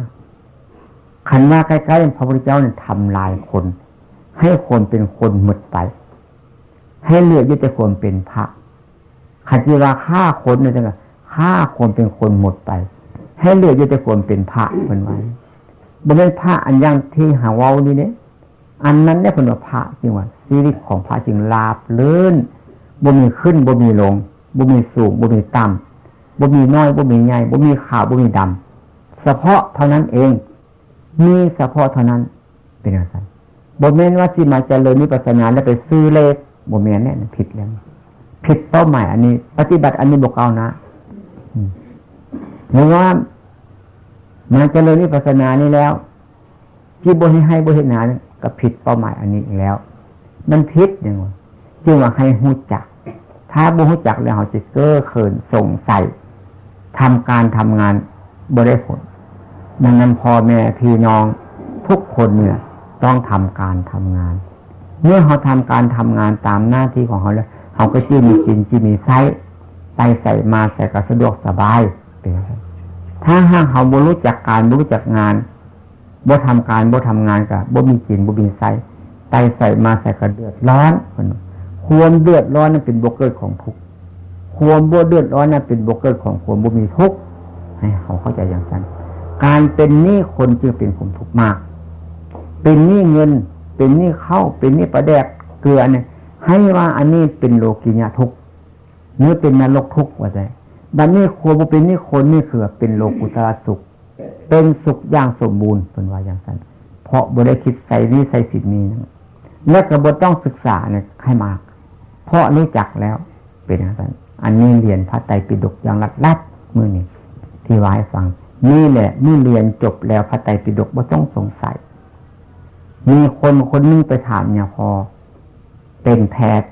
Speaker 1: ขันว่าใกล้ๆพระพุทธเจ้าเนี่ยทำลายคน ให้คนเป็นคนหมดไป ให้เหลือยึดแต่คนเป็นพระขันจีว่าฆ่าคนเนี่ยจังฆ่าคนเป็นคนหมดไป ให้เหลือยู่แต่คนเป็นพระเหมือนไว้บ่เป็นพระอันยังที่หาเว้านี่เนี่ยอันนั้นเนี่ยเป็นว่าพระจริงว่าชีวิตของพระจริงลาบเลื่อนบ่มีขึ้นบ่มีลงบ่มีสูงบ่มีต่ำ บ่มีน้อยบ่มีใหญ่บ่มีขาวบ่มีดำเฉพาะเท่านั้นเอง มีเฉพาะเท่านั้น เป็นอะไรบ่เมนว่าสิมาเจริญนิพพานาแล้วไปซื้อเลขบ่เมนเนี่ยผิดแล้วผิดเป้าหมายอันนี้ ปฏิบัติอันนี้บอกเอานะหรือว่ามาเจริญนิพพานานี้แล้ว ที่บริให้บริหารก็ผิดเป้าหมายอันนี้อีกแล้ว มันผิดอย่างว่าจึงว่าให้หูจัก ถ้าบุหูจักแล้วเขาจะเก้อเขินสงสัย ทำการทำงานบริผลดังนั้นพ่อแม่พี่น้องทุกคนเนี่ย ต้องทำการทำงาน เมื่อเขาทำการทำงานตามหน้าที่ของเขาแล้วเขาก็จีมีกินจีมีไซไปใส่มาใส่ก็สะดวกสบายเป็นถ้าห้างเขาบ่รู้จักการบ่รู้จักงานบ่ทำการบ่ทำงานกับบ่มีกินบ่มีใส่ไปใส่มาใส่ก็เดือดร้อนคนควรเดือดร้อนนั้นเป็นบกเกิดของทุกข์ ควรบ่เดือดร้อนนั้นเป็นบกเกิดของควรบ่มีทุกข์ให้เขาเข้าใจอย่างนั้นการเป็นหนี้คนจึงเป็นผมทุกข์มาก เป็นหนี้เงิน เป็นหนี้เข้าเป็นหนี้ประแดกเกลือเนี่ยให้ว่าอันนี้เป็นโลกิยาทุกข์เนื้อเป็นนรกทุกข์ว่าใจบัดนี้ควรเป็นนี่คนนี่คือเป็นโลกุตระสุข เป็นสุขอย่างสมบูรณ์เป็นว่าอย่างนั้นเพราะบริคิดใส่นี้ใส่สิทธิ์นี้นะและกระบวนต้องศึกษาเนี่ยให้มาก เพราะรู้จักแล้วเป็นอย่างนั้น อันนี้เรียนพระไตรปิฎกอย่างรัดรัดมือนี่ที่วายฟัง นี่แหละนี่เรียนจบแล้วพระไตรปิฎกบ่ต้องสงสัย มีคนคนนึงไปถามเนี่ยพอ เป็นแพทย์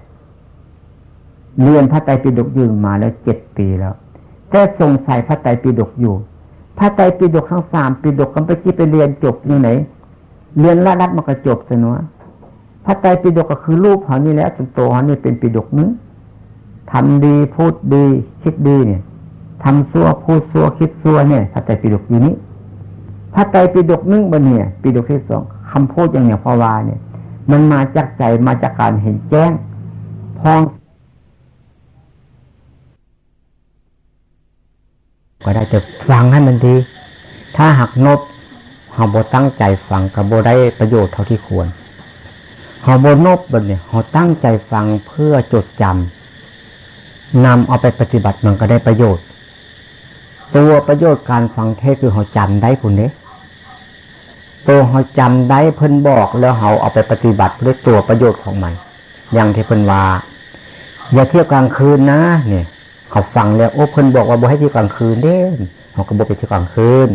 Speaker 1: เรียนพระไตรปิฎกยืนมาแล้วเจ็ดปีแล้วแต่สงสัยพระไตรปิฎกอยู่ พระไตรปิฎกทั้งสามปิฎกกันไปที่ไปเรียนจบอยู่ไหน เรียนละรัดมันก็จบสนะพระไตรปิฎกก็คือรูปเขานี่แหละจนโตเขานี่เป็นปิฎกนึง ทำดีพูดดี คิดดีเนี่ยทำซัวพูดซัวคิดซัวเนี่ยพระไตรปิฎกอยู่นี้พระไตรปิฎกนึ่งบนเนี่ยปิฎกที่สองคำพูดอย่างเนี่ยพอวาเนี่ย มันมาจากใจมาจากการเห็นแจ้งพองก็ได้จะฟังให้มันดี ถ้าหักนบเฮาบ่ตั้งใจฟังกับบ่ได้ประโยชน์เท่าที่ควรเฮาบ่นบบัดเนี่ยเฮาตั้งใจฟังเพื่อจดจำ นำเอาไปปฏิบัติมันก็ได้ประโยชน์ ตัวประโยชน์การฟังเทศคือเฮาจำได้พุ่นเด้ตัวเฮาจำได้เพิ่นบอกแล้วเฮาเอาไปปฏิบัติด้วยตัวประโยชน์ของมัน อย่างที่เพิ่นว่าอย่าเที่ยวกลางคืนนะเนี่ย เขาฟังแล้วโอ้เพิ่นบอกว่าบ่ให้เที่ยวกลางคืนเด้เขาก็บอกไปเที่ยวกลางคืน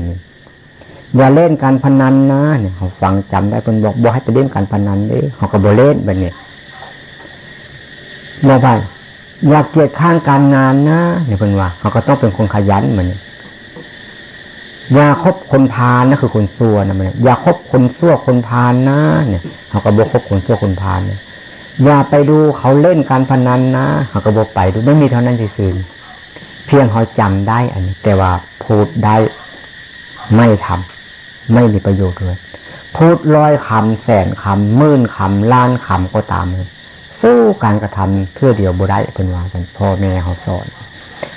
Speaker 1: อย่าเล่นการพนันนะเนี่ยเขาฟังจำได้เพิ่นบอกบ่ให้ไปเล่นการพนันเด้เขาก็บ่เล่นแบบนี้บอกว่า อย่าเกียดข้างการงานนะเนี่ยเพิ่นว่าเขาก็ต้องเป็นคนขยันเหมือนอย่าคบคนพาลนะคือคนซัวนะมันอย่าคบคนซัวคนพาลนะ เนี่ยเขาก็บอกคบคนซัวคนพาลเนี่ยอย่าไปดูเขาเล่นการพนันนะเขาก็บอกไปดูไม่มีเท่านั้นสื่อเพียงเขาจำได้อันนี้ แต่ว่าพูดได้ไม่ทำไม่มีประโยชน์เลยพูดร้อยคำแสนคำหมื่นคำล้านคำก็ตามเลย สู้การกระทำเพื่อเดียวบุได้เป็นว่ากันพ่อแม่เขาสอน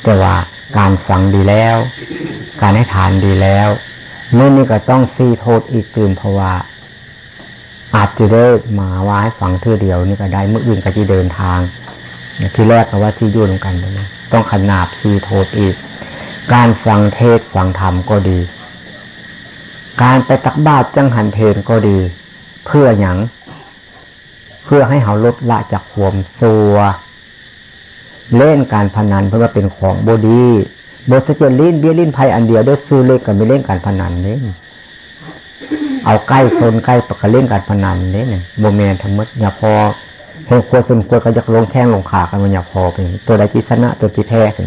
Speaker 1: แต่ว่าการฟังดีแล้ว การให้ทานดีแล้วเมื่นี้ก็ต้องซีโทษอีกตื่นเพราะว่าอาจจะได้มาไว้ฝังเทื่อเดียวนี่ก็ได้เมื่ออื่นก็จะเดินทางที่แรกก็ว่าที่ยุ่งกันนะต้องขนาบซีโทษอีก การฟังเทศฟังธรรมก็ดี การไปตักบาตรจังหันเพนก็ดี เพื่ออย่าง เพื่อให้เขาลดละจากความซัวเล่นการพนันเพราะว่าเป็นของบดีบทสเจลิ้นเบี้ยลิ้นไพ่อันเดียวด้ซื้อเลขกันไม่เล่นการพนันเนี่ยเอาใกล้โซนใกล้ปกเล่นการพนันเนี่ยโมเมนทั้งหมดอย่าพอเห็นควรสมควรก็จะลงแท่งลงขากันมันอย่าพอเป็นตัวใดจีชนะตัวจีแพ้กัน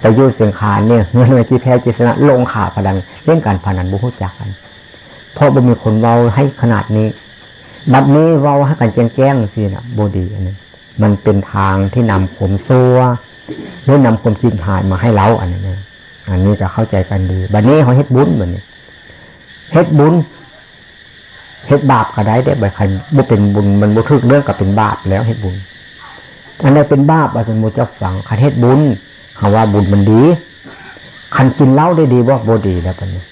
Speaker 1: แต่ยุ่เสียงขาเนี่ยเงินในจีแพ้จีชนะลงขาพนันเล่นการพนันบุหุจักกันเพราะบ่มีคนเว้าให้ขนาดนี้ บัดนี้เว้าให้กันแจ้งแจ้งสินะบดีอันนี้มันเป็นทางที่นำผมซัวหรือนำความคิดหายมาให้เราอันนี้นะอันนี้จะเข้าใจกันดี บัดนี้เขาเฮ็ดบุญเหมือนนี้เฮ็ดบุญเฮ็ดบาปก็ได้ได้ใบใครบุเป็นบุญมันบุทึกเรื่องกับเป็นบาปแล้วเฮ็ดบุญ อันนี้เป็นบาปอาจารย์โมจะฝังคันเฮ็ดบุญคำว่าบุญมันดีคันกินเหล้าได้ดีว่าโบดีแล้วตอนนี้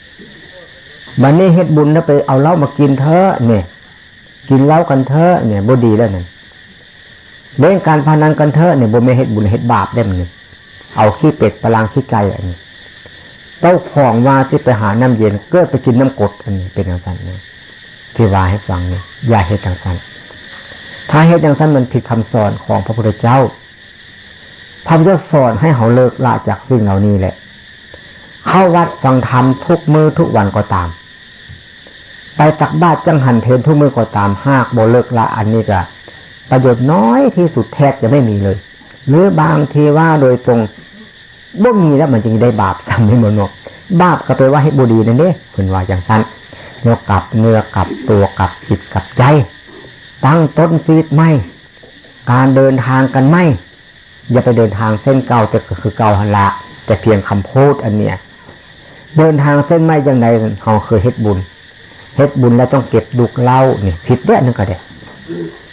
Speaker 1: บันนี้เฮ็ดบุญแล้วไปเอาเหล้ามากินเถอะเนี่ย กินเหล้ากันเถอะเนี่ยโบดีแล้วนั่นเล่นการพนันกันเถอะเนี่ยโบไม่เฮ็ดบุญเฮ็ดบาปได้มันเอาขี้เป็ดปลางขี้ไก่อันนี้เต้าของว่าที่ไปหาน้ำเย็นก็ไปกินน้ำกดอันนี้เป็นอย่างนั้นนะที่ว่าให้ฟังเนี่ยอย่าเฮ็ดอย่างนั้นถ้าเฮ็ดอย่างนั้นมันผิดคำสอนของพระพุทธเจ้าพระพุทธเจ้าสอนให้เขาเลิกละจากสิ่งเหล่านี้แหละ เข้าวัดฟังธรรมทุกมือทุกวันก็ตาม ไปตักบาตรจังหันเพนทุกมือก็ตามหากโบเลิกละอันนี้ก็ประโยชน์น้อยที่สุดแทบจะไม่มีเลย หรือบางทีว่าโดยตรงบ่มีแล้วมันจึงได้บาปทำในมโนบาปก็ไปว่าให้บุดีนั่นเด้คุณว่าอย่างนั้นเนื้อกับเนื้อกับตัวกับจิตกับใจ ตั้งต้นชีวิตไม่ การเดินทางกันไม่ อย่าไปเดินทางเส้นเก่าแต่ก็คือเก่าหันละแต่เพียงคำพูดอันเนี้ยเดินทางเส้นไม่ยังไงเขาเคยเฮ็ดบุญ เฮ็ดบุญแล้วต้องเก็บดุกเล่าเนี่ยผิดเด้นึงก็ได้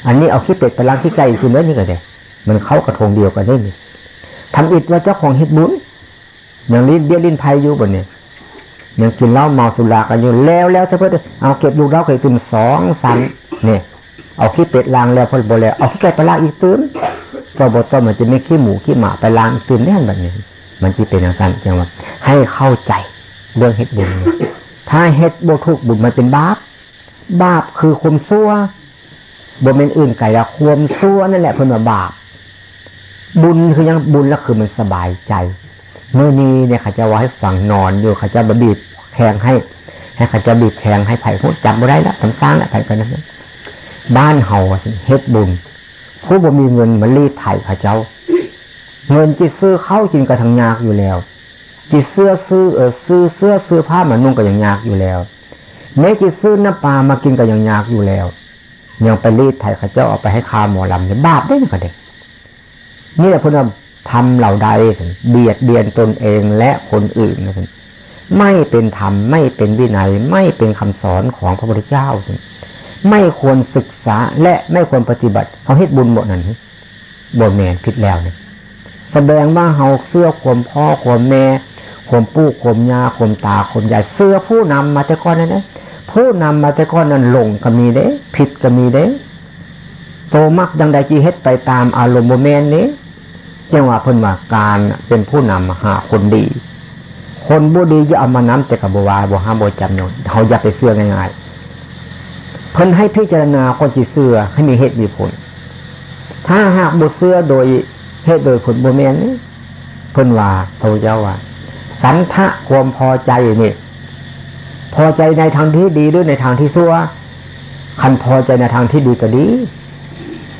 Speaker 1: อันนี้เอาขี้เป็ดไปล้างขี้ไก่คือเนื้อนี่ก็ได้ มันเข้ากระทงเดียวกันได้นี่ทำอิดว่าเจ้าของเฮ็ดบุญอย่างลิ้นเบี้ยลิ้นไพอยู่บนเนี่ยยังกินเหล้าเมาสุรากันอยู่แล้วแล้วถ้าเพื่อเอาเก็บลูกเหล้าเคยตื่นสองสันเนี่ยเอาขี้เป็ดล้างแล้วพอบแล้วเอาขี้ไก่ไปล้างอีกตื่นก็บต้นมันจะไม่ขี้หมูขี้หมาไปล้างตื่นแน่นแบบนี้ มันจะเป็นอย่างนั้นจังว่าให้เข้าใจเรื่องเฮ็ดบุญ ถ้าเฮ็ดโบทุกบุญมันเป็นบาปบาปคือคุมซัวบ่เป็นอื่นไก่ละควมซัวนั่นแหละเพิ่นว่าบาป บุญคือยังบุญแล้วคือมันสบายใจเมื่อนี้เนี่ยเขาจะว่าให้ฝังนอนอยู่เขาจะบีบแทงให้ ให้เขาจะบีบแทงให้ไผ่พูดจับไม่ได้ละทำสร้างละไผ่กันนั้นบ้านเฮาเฮ็ดบุญ ผู้บ่มีเงินมันรีดไถ่เขาเจ้า เงินจิตซื้อเข้ากินกระทังยากอยู่แล้ว จิตเสื้อซื้อเออซื้อเสื้อซื้อผ้ามันนุ่งก็ยังยากอยู่แล้วแม้จิซื้อน้ำปลามากินก็ยังยากอยู่แล้ว ยังไปรีดไถ่ข้าเจ้าเอาไปให้คาหมอลำเนี่ยบาปได้ไหมกันเด็กนี่แหละพุทำเหล่าใดเบียดเบียนตนเองและคนอื่นนะท่านไม่เป็นธรรมไม่เป็นวินัย ไม่เป็นคำสอนของพระพุทธเจ้าไม่ควรศึกษาและไม่ควรปฏิบัติเขาเฮ็ดบุญหมดนั้นบนแมนผิดแล้วเนี่ยแสดงว่าเฮาเสื้อข่มพ่อข่มแม่ ข่มปู่ข่มยาข่มตาข่มยายเสื้อผู้นำมาแต่ก่อนนั่นนะผู้นำมาแต่ก่อนนั้นหลงก็มีเด้ ผิดก็มีเด้ โตมักดังใดจีเฮ็ดไปตามอารมณ์โมเมนนี้จังว่าเพิ่นว่าการเป็นผู้นำหาคนดี คนบุดีจะเอามานำแต่กับบัวาบวห้ามบวจำเนเขาอย่าไปเสื้อง่ายๆเพิ่นให้พิจารณาคนจีเสื้อให้มีเหตุมีผล ถ้าหากบุเสื้อโดยเหตุโดยผลโมเมนนี้เพิ่นว่าพระเจ้าว่า สันทะความพอใจนี่ พอใจในทางที่ดีหรือในทางที่ชั่วคันพอใจในทางที่ดีก็ดี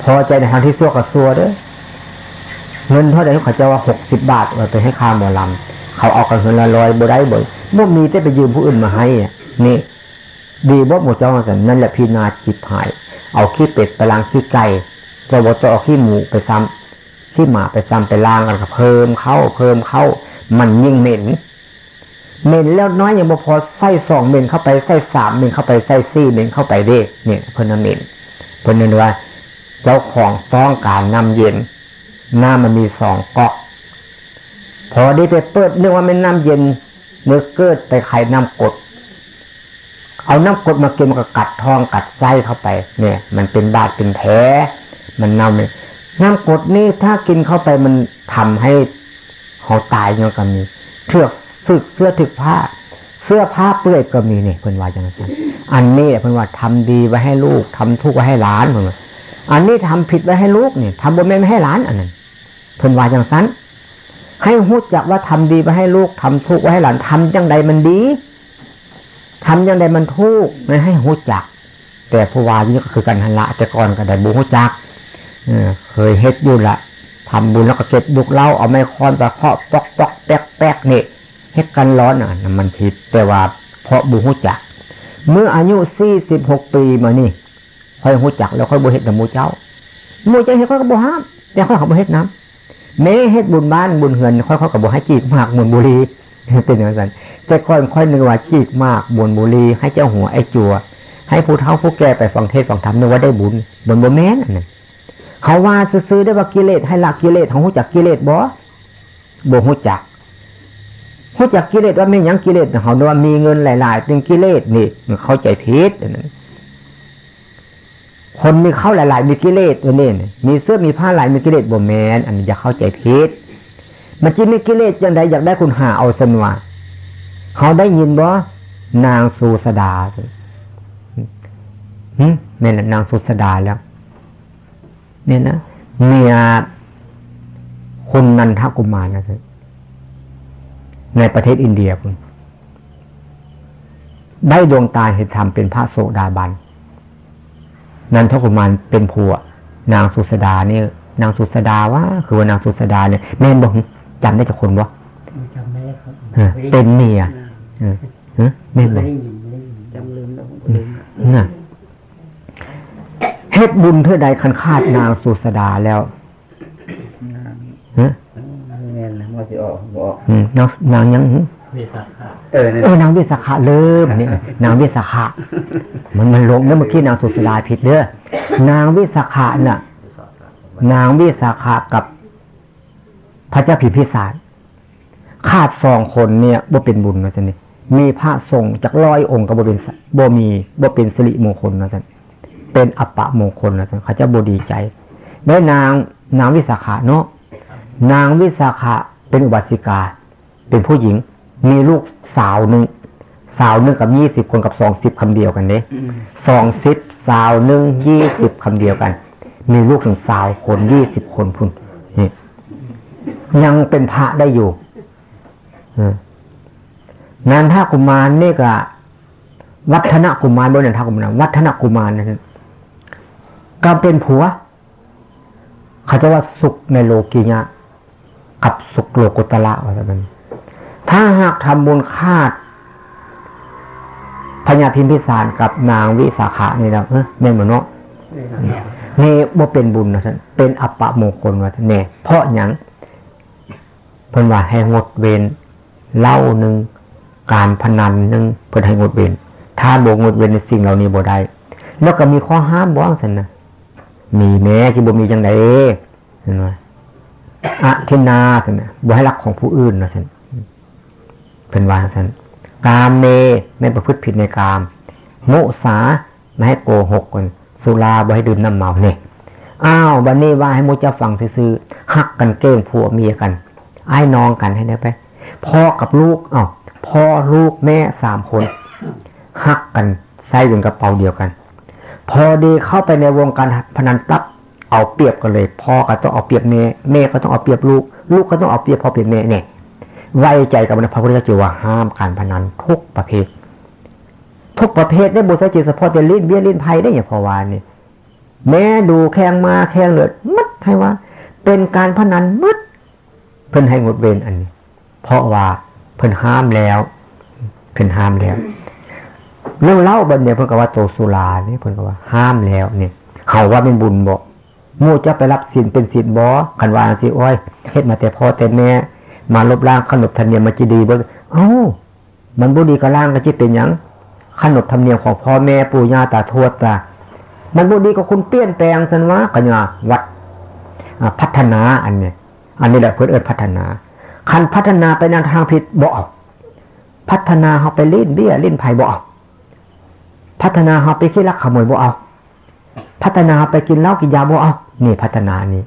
Speaker 1: พอใจในทางที่ชั่วก็ชั่วเด้อเงินเท่าไหร่เขาจะว่าหกสิบบาทเอาไปให้ค่าหมอลำเขาเอากันเงินละร้อยบ่ได้บ่อยมื่อมีได้ไปยืมผู้อื่นมาให้นี่ ดีบ่หมดเจ้าสันนั่นแหละพินาจิตหาย เอาขี้เป็ดไปล้างขี้ไก่จะบดจะเอาขี้หมูไปซ้ำขี้หมาไปซ้ำไปล้างกันก็เพิ่มเข้าเพิ่มเข้า มันยิ่งเหม็นเหม็นแล้วน้อยอยังบ่พอใส่สองเหม็นเข้าไปใส่สามเหม็นเข้าไปใส่สี่เหม็นเข้าไปเด้เนี่ยเพิ่นเหม็นเพิ่นนึกว่า เจ้าของต้องการนำเย็น น้ำมันมีสองก๊อกพอไดีไปเปิดนึกว่าเป็นน้ำเย็นเนื้อเกิดไปไข่น้ำกด เอาน้ำกดมากินมันก็กัดท้องกัดไส้เข้าไป เนี่ย มันเป็นบาดเป็นแผลมันเน่าเลยน้ำกดนี่ถ้ากินเข้าไปมันทำให้ เขาตายเนาะก็มีเทือกสึกเสื้อถึกผ้า เสื้อผ้าเปื้อยก็มีเนี่ยเพิ่นว่าอย่างนั้นอันนี้เพิ่นว่าทำดีไว้ให้ลูกทำทุกข์ไว้ให้หลานเพิ่นว่าอันนี้ทำผิดไว้ให้ลูกเนี่ยทำบนแม่ไม่ให้หลานอันนั้นเพิ่นว่าอย่างนั้นให้หู้จักว่าทำดีไปให้ลูกทำทุกข์ไว้ให้หลานทำยังใดมันดีทำยังใดมันทุกข์ให้หู้จัก แต่ผู้วานี่ก็คือการหันละแต่ก่อนก็ได้บูหู้จักเคยเฮ็ดอยู่ละ ทำบุญแล้วก็เก็บดุกเล่าเอาไม้ค้อนไปเคาะปอกปอกแป๊กแป๊กนี่เฮ็ดกันร้อนอะมันผิดแต่ว่าเพราะบูหู้จัก เมื่ออายุสี่สิบหกปีมานี่ค่อยหูจักแล้วค่อยบูเฮ็ดกับมูเจ้ามูเจ้าเฮ็ดค่อยก็บูห้าม แต่ค่อยเขาบูเฮ็ดน้ำแม้เฮ็ดบุญบ้านบุญเหือนค่อยๆกับบอกให้จีกมากบุญบุรีเป็นอย่างนั้นแต่ค่อยค่อยนึกว่าจีกมากบุญบุรีให้เจ้าหัวไอ้จัว ให้ผู้เฒ่าผู้แก่ไปฟังเทศฟังธรรมนึกว่าได้บุญบุญบุแม่นนนั้น เขาว่าซื้อได้ว่ากิเลสให้ละกิเลสของหูจักกิเลสบ่บ่หูจักหูจักกิเลสว่าไม่ยังกิเลสเขาว่ามีเงินหลาย ๆ เป็นกิเลสนี่เข้าใจผิดคนมีเข้าหลาย ๆ มีกิเลสตัวนี้มีเสื้อมีผ้าหลายมีกิเลสบ่แมนอันนี้จะเข้าใจผิดมันจะมีกิเลสยังไงอยากได้คุณหาเอาสนวาเขาได้ยินบ่นางสุสดาหึแม่นนางสุสดาแล้ว เนี่ยนะเมียคุณนันทกุมารนะครในประเทศอินเดียคุณได้ดวงตาเห็นธรรมเป็นพระโสดาบัน นันทกุมารเป็นผัวนางสุสดาเนี่ยนางสุสดาว่า คือว่านางสุสดาเนี่ยแม่บอกจำได้จากคนวะจำได้ครับเป็นเมียแม่บอกจำลืมแล้ว เฮ็ดบุญเท่าใดคันคาดนางสุสดาแล้วฮะแม่นว่าสิออกบอกนางนางยังวิสาขะเออนางวิสาขะเริ่มนี่นางวิสาขะมันมันลงเมื่อกี้นางสุสดาผิดเด้อนางวิสาขะน่ะ นางวิสาขะกับพระเจ้าพิพิสารขาดสองคนเนี่ยบ่เป็นบุญนะจ๊ะนี่มีพระทรงจากร้อยองค์กับบ่เป็นบ่มีบ่เป็นสิริมงคลนะจ๊ะ เป็นอัปปะมงคลนะเขาจะบ่ดีใจได้นางนางวิสาขะเนาะนางวิสาขะเป็นอุบาสิกา เป็นผู้หญิง มีลูกสาวหนึ่งสาวหนึ่งกับยี่สิบคนกับสองสิบคำเดียวกันเนี่ยสองสิบสาวหนึ่งยี่สิบคำเดียวกัน มีลูกถึงสาวคนยี่สิบคนพุ่นนี่ยังเป็นพระได้อยู่นันทากุมารนี่ก็วัฒนกุมารบนนันทากุมารวัฒนกุมารนะ ก็เป็นผัวเขาจะว่าสุขในโลกียะกับสุขโลกุตละว่าจะเป็นถ้าหากทำบุญคาดพญาพิมพิสารกับนางวิสาขานี่นะเฮ้ยแม่นมโนนี่บ่เป็นบุญนะท่านเป็นอัปปะมงคลว่าท่านเนี่ยเพราะอย่างเพิ่นว่าให้งดเวนเล่าหนึ่งการพนันหนึ่งเพิ่นให้งดเวนถ้าบ่งดเวนในสิ่งเหล่านี้บ่ได้แล้วก็มีข้อห้ามบ้างสันนะ มีแม้ที่บ่มีจังไดเห็นไหมอะทินาสันนะบ่ให้รักของผู้อื่นนะสันเป็นวางสันกามเมไม่ประพฤติผิดในกาม มุสาไม่ให้โกหกกันสุราบ่ให้ดื่มน้ำเมาเนี่ยอ้าวบันนี้ว่าให้มุจะฟังซื้อหักกันเก้งผัวเมียกันไอ้น้องกันให้ได้ไปพ่อกับลูกอ้าวพ่อลูกแม่สามคนหักกันใส่อยู่กระเป๋าเดียวกัน พอดีเข้าไปในวงการพนันปั๊บเอาเปรียบกันเลยพ่อก็ต้องเอาเปรียบแม่แม่ก็ต้องเอาเปรียบลูก ลูกก็ต้องเอาเปรียบพ่อเปรียบแม่เนี่ยไว้ใจกับพระพุทธเจ้าว่าห้ามการพนันทุกประเภท ทุกประเภทได้บุษจิตเฉพาะจะลิ้นเบี้ยลิ้นไพ่ได้อย่างพอวานนี่แม่ดูแข่งมาแข่งเลือดมัดให้ว่า เป็นการพนันมัดเพิ่นให้งดเว้นอันนี้ เพราะว่าเพิ่นห้ามแล้วเพิ่นห้ามแล้ว เรื่องเล่าบันเนี่ยเพิ่นก็ว่าโตสุราเนี่ยเพิ่นก็ว่าห้ามแล้วเนี่ยเขาว่าเป็นบุญบ่มู่จะไปรับสินเป็นสินบ่คันวางสิโอ้ยเฮ็ดมาแต่พ่อแต่แม่มาลบล้างขนบธรรมเนียมมันจะดีบ่เอ้ามันบุดีก็ล่างก็จิเป็นยังขนบธรรมเนียมของพ่อแม่ปู่ย่าตาทวดตามันบุดีก็คุณเปลี่ยนแปลงสันวะกันยาวัดพัฒนาอันเนี้ยอันนี้แหละเพื่อเอิดพัฒนาคันพัฒนาไปในทางผิดบ่อพัฒนาเขาไปเล่นเบี้ยเล่นไพ่บ่อ พัฒนาเขาไปขี้ลักขโมยบ่เอา พัฒนาไปกินเหล้ากินยาบ่เอานี่พัฒนานี้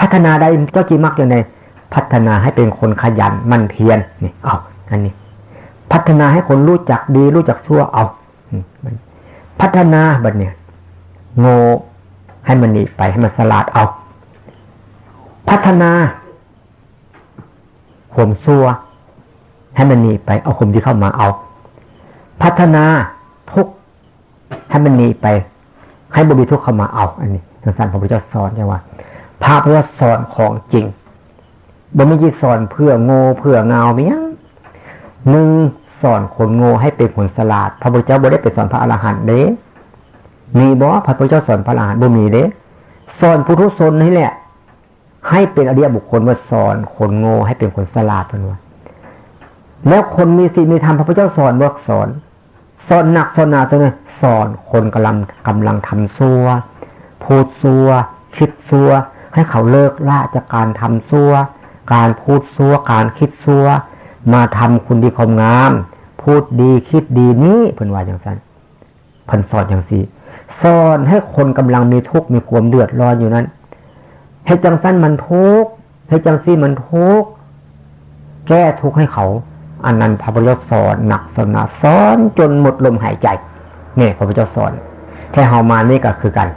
Speaker 1: พัฒนาได้เจ้าจีมักอย่างไรพัฒนาให้เป็นคนขยันมั่นเพียรนี่เอาอันนี้ พัฒนาให้คนรู้จักดีรู้จักชั่วเอาพัฒนาบัดเนี่ยโง่ให้มันหนีไปให้มันสลาดเอา พัฒนาข่มซัวให้มันหนีไปเอาข่มที่เข้ามาเอา พัฒนาทุก ให้มันหนีไป ให้บุญทุกเข้ามาเอาอันนี้ทางสารพระพุทธเจ้าสอนใช่ว่าพระพุทธสอนของจริงบ่ไม่ยี่สอนเพื่อโง่เพื่อเงาเมียงหนึ่งสอนคนโง่ให้เป็นผลสลาด พระพุทธเจ้าบ่ได้ไปสอนพระอรหันต์เด้มีบ่พระพุทธเจ้าสอนพระอรหันต์บ่มีเด้สอนผู้ทุศนนี่แหละ ให้เป็นอริยบุคคลว่าสอนคนโง่ให้เป็นคนสลาดเป็นว่าแล้วคนมีศีลมีธรรมพระพุทธเจ้าสอนว่าสอน สอนหนักสอนหนาตัวนี้ สอนคนกำลังกำลังทำซัวพูดซัวคิดซัวให้เขาเลิกละจากการทำซัวการพูดซัวการคิดซัวมาทำคุณดีความงาม พูดดีคิดดีนี้เพิ่นว่าอย่างนั้นเพิ่นสอนอย่างสี่สอนให้คนกำลังมีทุกข์มีความเดือดร้อนอยู่นั้นให้จังสั้นมันทุกข์ให้จังซี่มันทุกข์แก้ทุกข์ให้เขาอันนั้นพระพุทธเจ้าสอนหนักสนาสอนจนหมดลมหายใจ เนี่ยพระพุทธเจ้าสอนแค่เฮามานี่ก็คือกัน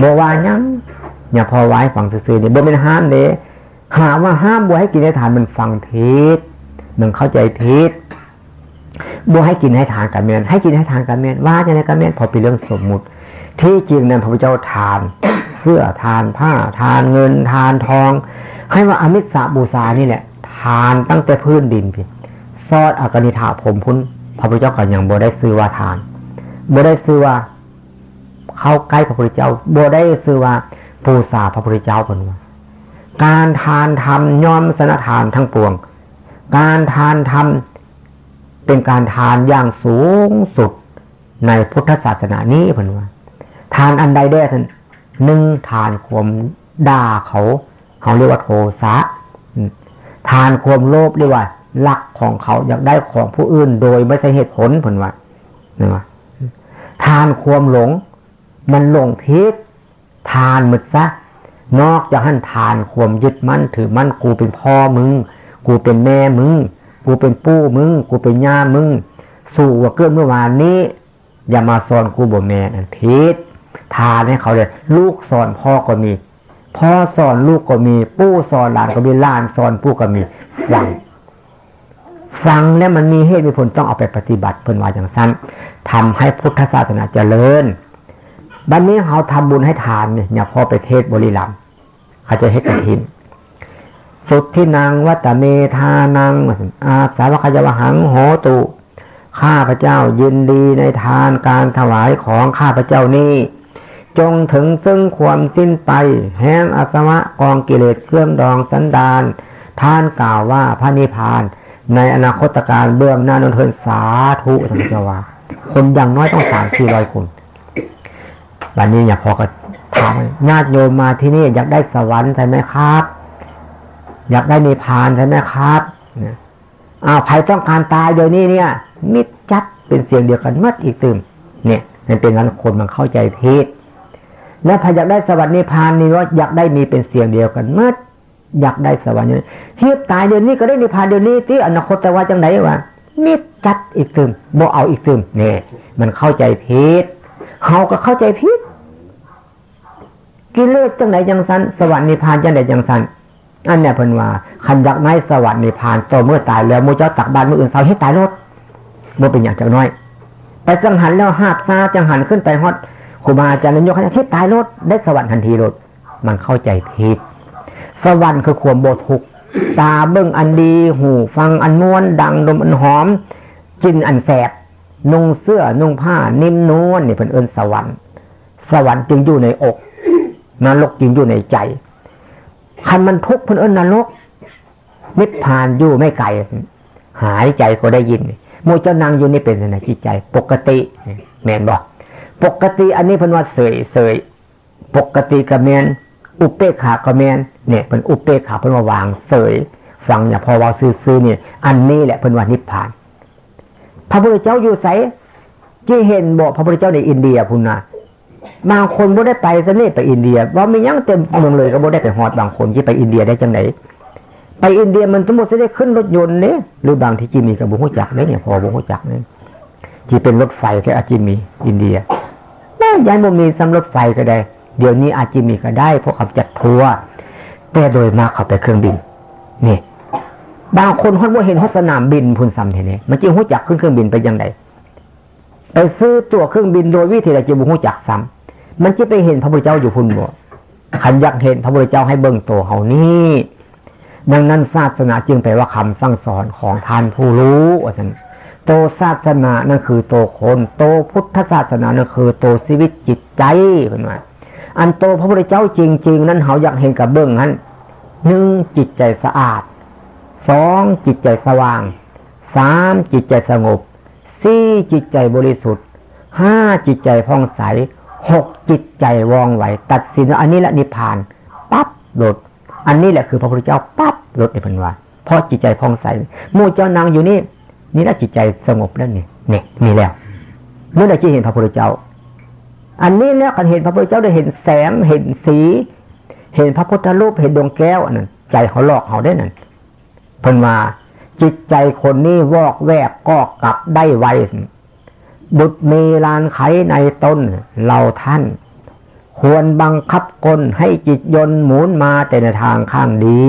Speaker 1: บอว่ายังอย่าพอไว้ฟังซื่อๆเนี่ยบ่เป็นห้ามเด้หาว่าห้ามบัวให้กินให้ทานมันฟังเทศมันเข้าใจเทศบัวให้กินให้ทานกันเมียนให้กินให้ทานกันเมียนว่าจะในกันเมียนพอเป็นเรื่องสมมุติ ที่จริงนั้นพระพุทธเจ้าทาน เสื้อทานผ้าทานเงินทานทอง ให้ว่าอมิสาบูชานี่แหละ ทานตั้งแต่พื้นดินพี่ซอดอากนิธาผมพุ้นพระพุทธเจ้าก็ยังบัได้ซื้อว่าทาน บัได้ซื้อว่า เข้าใกล้พระพุทธเจ้าบัได้ซื้อว่าปูษาพระพุทธเจ้าเป็นว่าการทานทำย่อมสนทานทั้งปวง การทานทำเป็นการทานอย่างสูงสุดในพุทธศาสนานี้เพื่นว่า ทานอันใดได้ท่านหนึ่งทานความด่าเขาเขาเรียกว่าโทสะทานความโลภเรียกว่าลักของเขาอยากได้ของผู้อื่นโดยไม่ใช่เหตุผลผลว่านี่ว่า ทานความหลง มันหลงพิษทานหมดซะนอกจากท่านทานความยึดมั่นถือมั่นกูเป็นพ่อมึง กูเป็นแม่มึง กูเป็นปู่มึง กูเป็นย่ามึง สู่ว่าเกิดเมื่อวานนี้ อย่ามาสอนกูบ่แม่นทิศทานให้เขาเลยลูกสอนพ่อก็มีพ่อสอนลูกก็มี ปู่สอนหลานก็มีหลานสอนปู่ก็มีฟังฟังแล้วมันมีเหตุมีผลต้องเอาไปปฏิบัติเพิ่นว่าอย่างนั้นทำให้พุทธศาสนาเจริญบัดนนี้เขาทำบุญให้ทานเนี่ยอย่าพอไปเทศบริลัมเขาจะให้กระถิน สุดที่นางวัตเมธานางอาสาวขยาวหังโหตุ ข้าพเจ้ายินดีในทานการถวายของข้าพเจ้านี้ จงถึงซึ่งความสิ้นไป แห่งอสวะกองกิเลสเครื่องดองสันดาน ท่านกล่าวว่าพระนิพพาน ในอนาคตการเบื้องหน้านนเทินสาธุสังเจวา คนอย่างน้อยต้องสามสี่ร้อยคนวันนี้อย่าพอก็ถามญาติโยมมาที่นี่อยากได้สวรรค์ใช่ไหมครับ อยากได้นิพพานใช่ไหมครับอ้าวใครต้องการตายเดี๋ยวนี้เนี่ย มิดจัดเป็นเสียงเดียวกันมัดอีกตื่มเนี่ยมันเป็นงั้นคนมันเข้าใจผิดแล้วถ้าอยากได้สวรรค์นิพพานนี่ว่าอยากได้มีเป็นเสียงเดียวกันมัดอยากได้สวรรค์เนี่ยเฮียบตายเดี๋ยวนี้ก็ได้นิพพานเดี๋ยวนี้ที่อนาคตแต่ว่าจังไหนวะมิด จัดอีกตื่มโมเอาอีกตื่มเนี่ยมันเข้าใจผิดเขาก็เข้าใจผิดกิเลสจังไหนจังสันสวรรค์นิพพานจังไหนจังสันอันเนี้ยเพิ่นว่าขันยักไม้สวรรค์นิพพานต่อเมื่อตายแล้วมูเจ้าตักบานมืออื่นเสาให้ตายรถบ่เป็นอย่างจังน้อย ไปจังหันแล้วหาบซาจังหันขึ้นไปฮอดครูบาอาจารย์นายกให้ตายรถได้สวรรค์ทันทีรถมันเข้าใจผิดสวรรค์คือความโบทุกตาเบิ้งอันดี หูฟังอันนวลดังดมอันหอม จินอันแสบนุ่งเสื้อนุ่งผ้า นิ่มนวลนี่เป็นเอิญสวรรค์ สวรรค์จึงอยู่ในอกนรกจึงอยู่ในใจคันมันทุกข์เพิ่นเอิญนรกนิพพานอยู่ไม่ไกลหายใจก็ได้ยินมูเจ้านางอยู่นี่เป็นสนะจิตใจ ปกติ แมนบอกปกติอันนี้เพิ่นว่าเสยเสยปกติกับแมนอุเปกขากับแมนเนี่ยเป็นอุเปกขาเพิ่นว่าวางเสยฟังเนี่ยพอว่าซื้อๆเนี่ย อันนี้แหละเพิ่นว่านิพพาน พระพุทธเจ้าอยู่ไสที่เห็นบอกพระพุทธเจ้าในอินเดียพุ่นนะบางคนบ่ได้ไปซะนี่ไปอินเดีย ว่ามียังเต็มเมืองเลยก็บ่ได้ไปฮอดบางคนที่ไปอินเดียได้จังไหนไปอินเดียมันสมมติจะได้ขึ้นรถยนต์เนี่ยหรือบางที่จีมีกับบุหุจักเนี่ยพอบุหุจักเนี่ยที่เป็นรถไฟแค่อาจิมีอินเดียแม่ยันบ่มีสำรถไฟก็ได้ เดี๋ยวนี้อาจิมีก็ได้เพราะขับจัดทัวร์แต่โดยมากเขาไปเครื่องบินนี่ บางคนเขาบ่าเห็นเขาสนามบินพุนซ้ำทีนี้มันจึงหุจักขึ้นเครื่องบินไปยังไงไปซื้อตั๋วเครื่องบินโดยวิธีใดจะบุหุจักซ้ำมันจะไปเห็นพระพุทธเจ้าอยู่พุ่นบ่ขันอยากเห็นพระพุทธเจ้าให้เบิ่งตัวเขานี่ดังนั้นศาสนาจึงแปลว่าคำสั่งสอนของท่านผู้รู้ว่าท่านโตศาสนานั่นคือโตคน โตพุทธศาสนานั่นคือโตชีวิตจิตใจเป็นไงอันโตพระพุทธเจ้าจริง ๆ นั้นเขาอยากเห็นกับเบื้องนั้นหนึ่งจิตใจสะอาด สองจิตใจสว่างสามจิตใจสงบสี่จิตใจบริสุทธิ์ห้าจิตใจผ่องใสหกจิตใจว่องไหว ตัดสินอันนี้แหละนิพพานปั๊บโดดอันนี้แหละคือพระพุทธเจ้าปั๊บลดในพันวาเพราะจิตใจพองใสมู่เจ้านางอยู่นี่นี่แหล้วจิตใจสงบแล้วนี่เนี่ยมีแล้วเมื่อใดที่เห็นพระพุทธเจ้า อันนี้แล้วกันเห็นพระพุทธเจ้าได้เห็นแสงเห็นสี เห็นพระพุทธรูปเห็นดวงแก้วอันนั้นใจเขาหลอกเขาได้นั่น เพิ่นว่าจิตใจคนนี้วอกแวกก็กลับได้ไวบุตรมีลานไขในต้นเราท่าน ควรบังคับกลให้จิตยนหมุนมาแต่ในทางข้างดี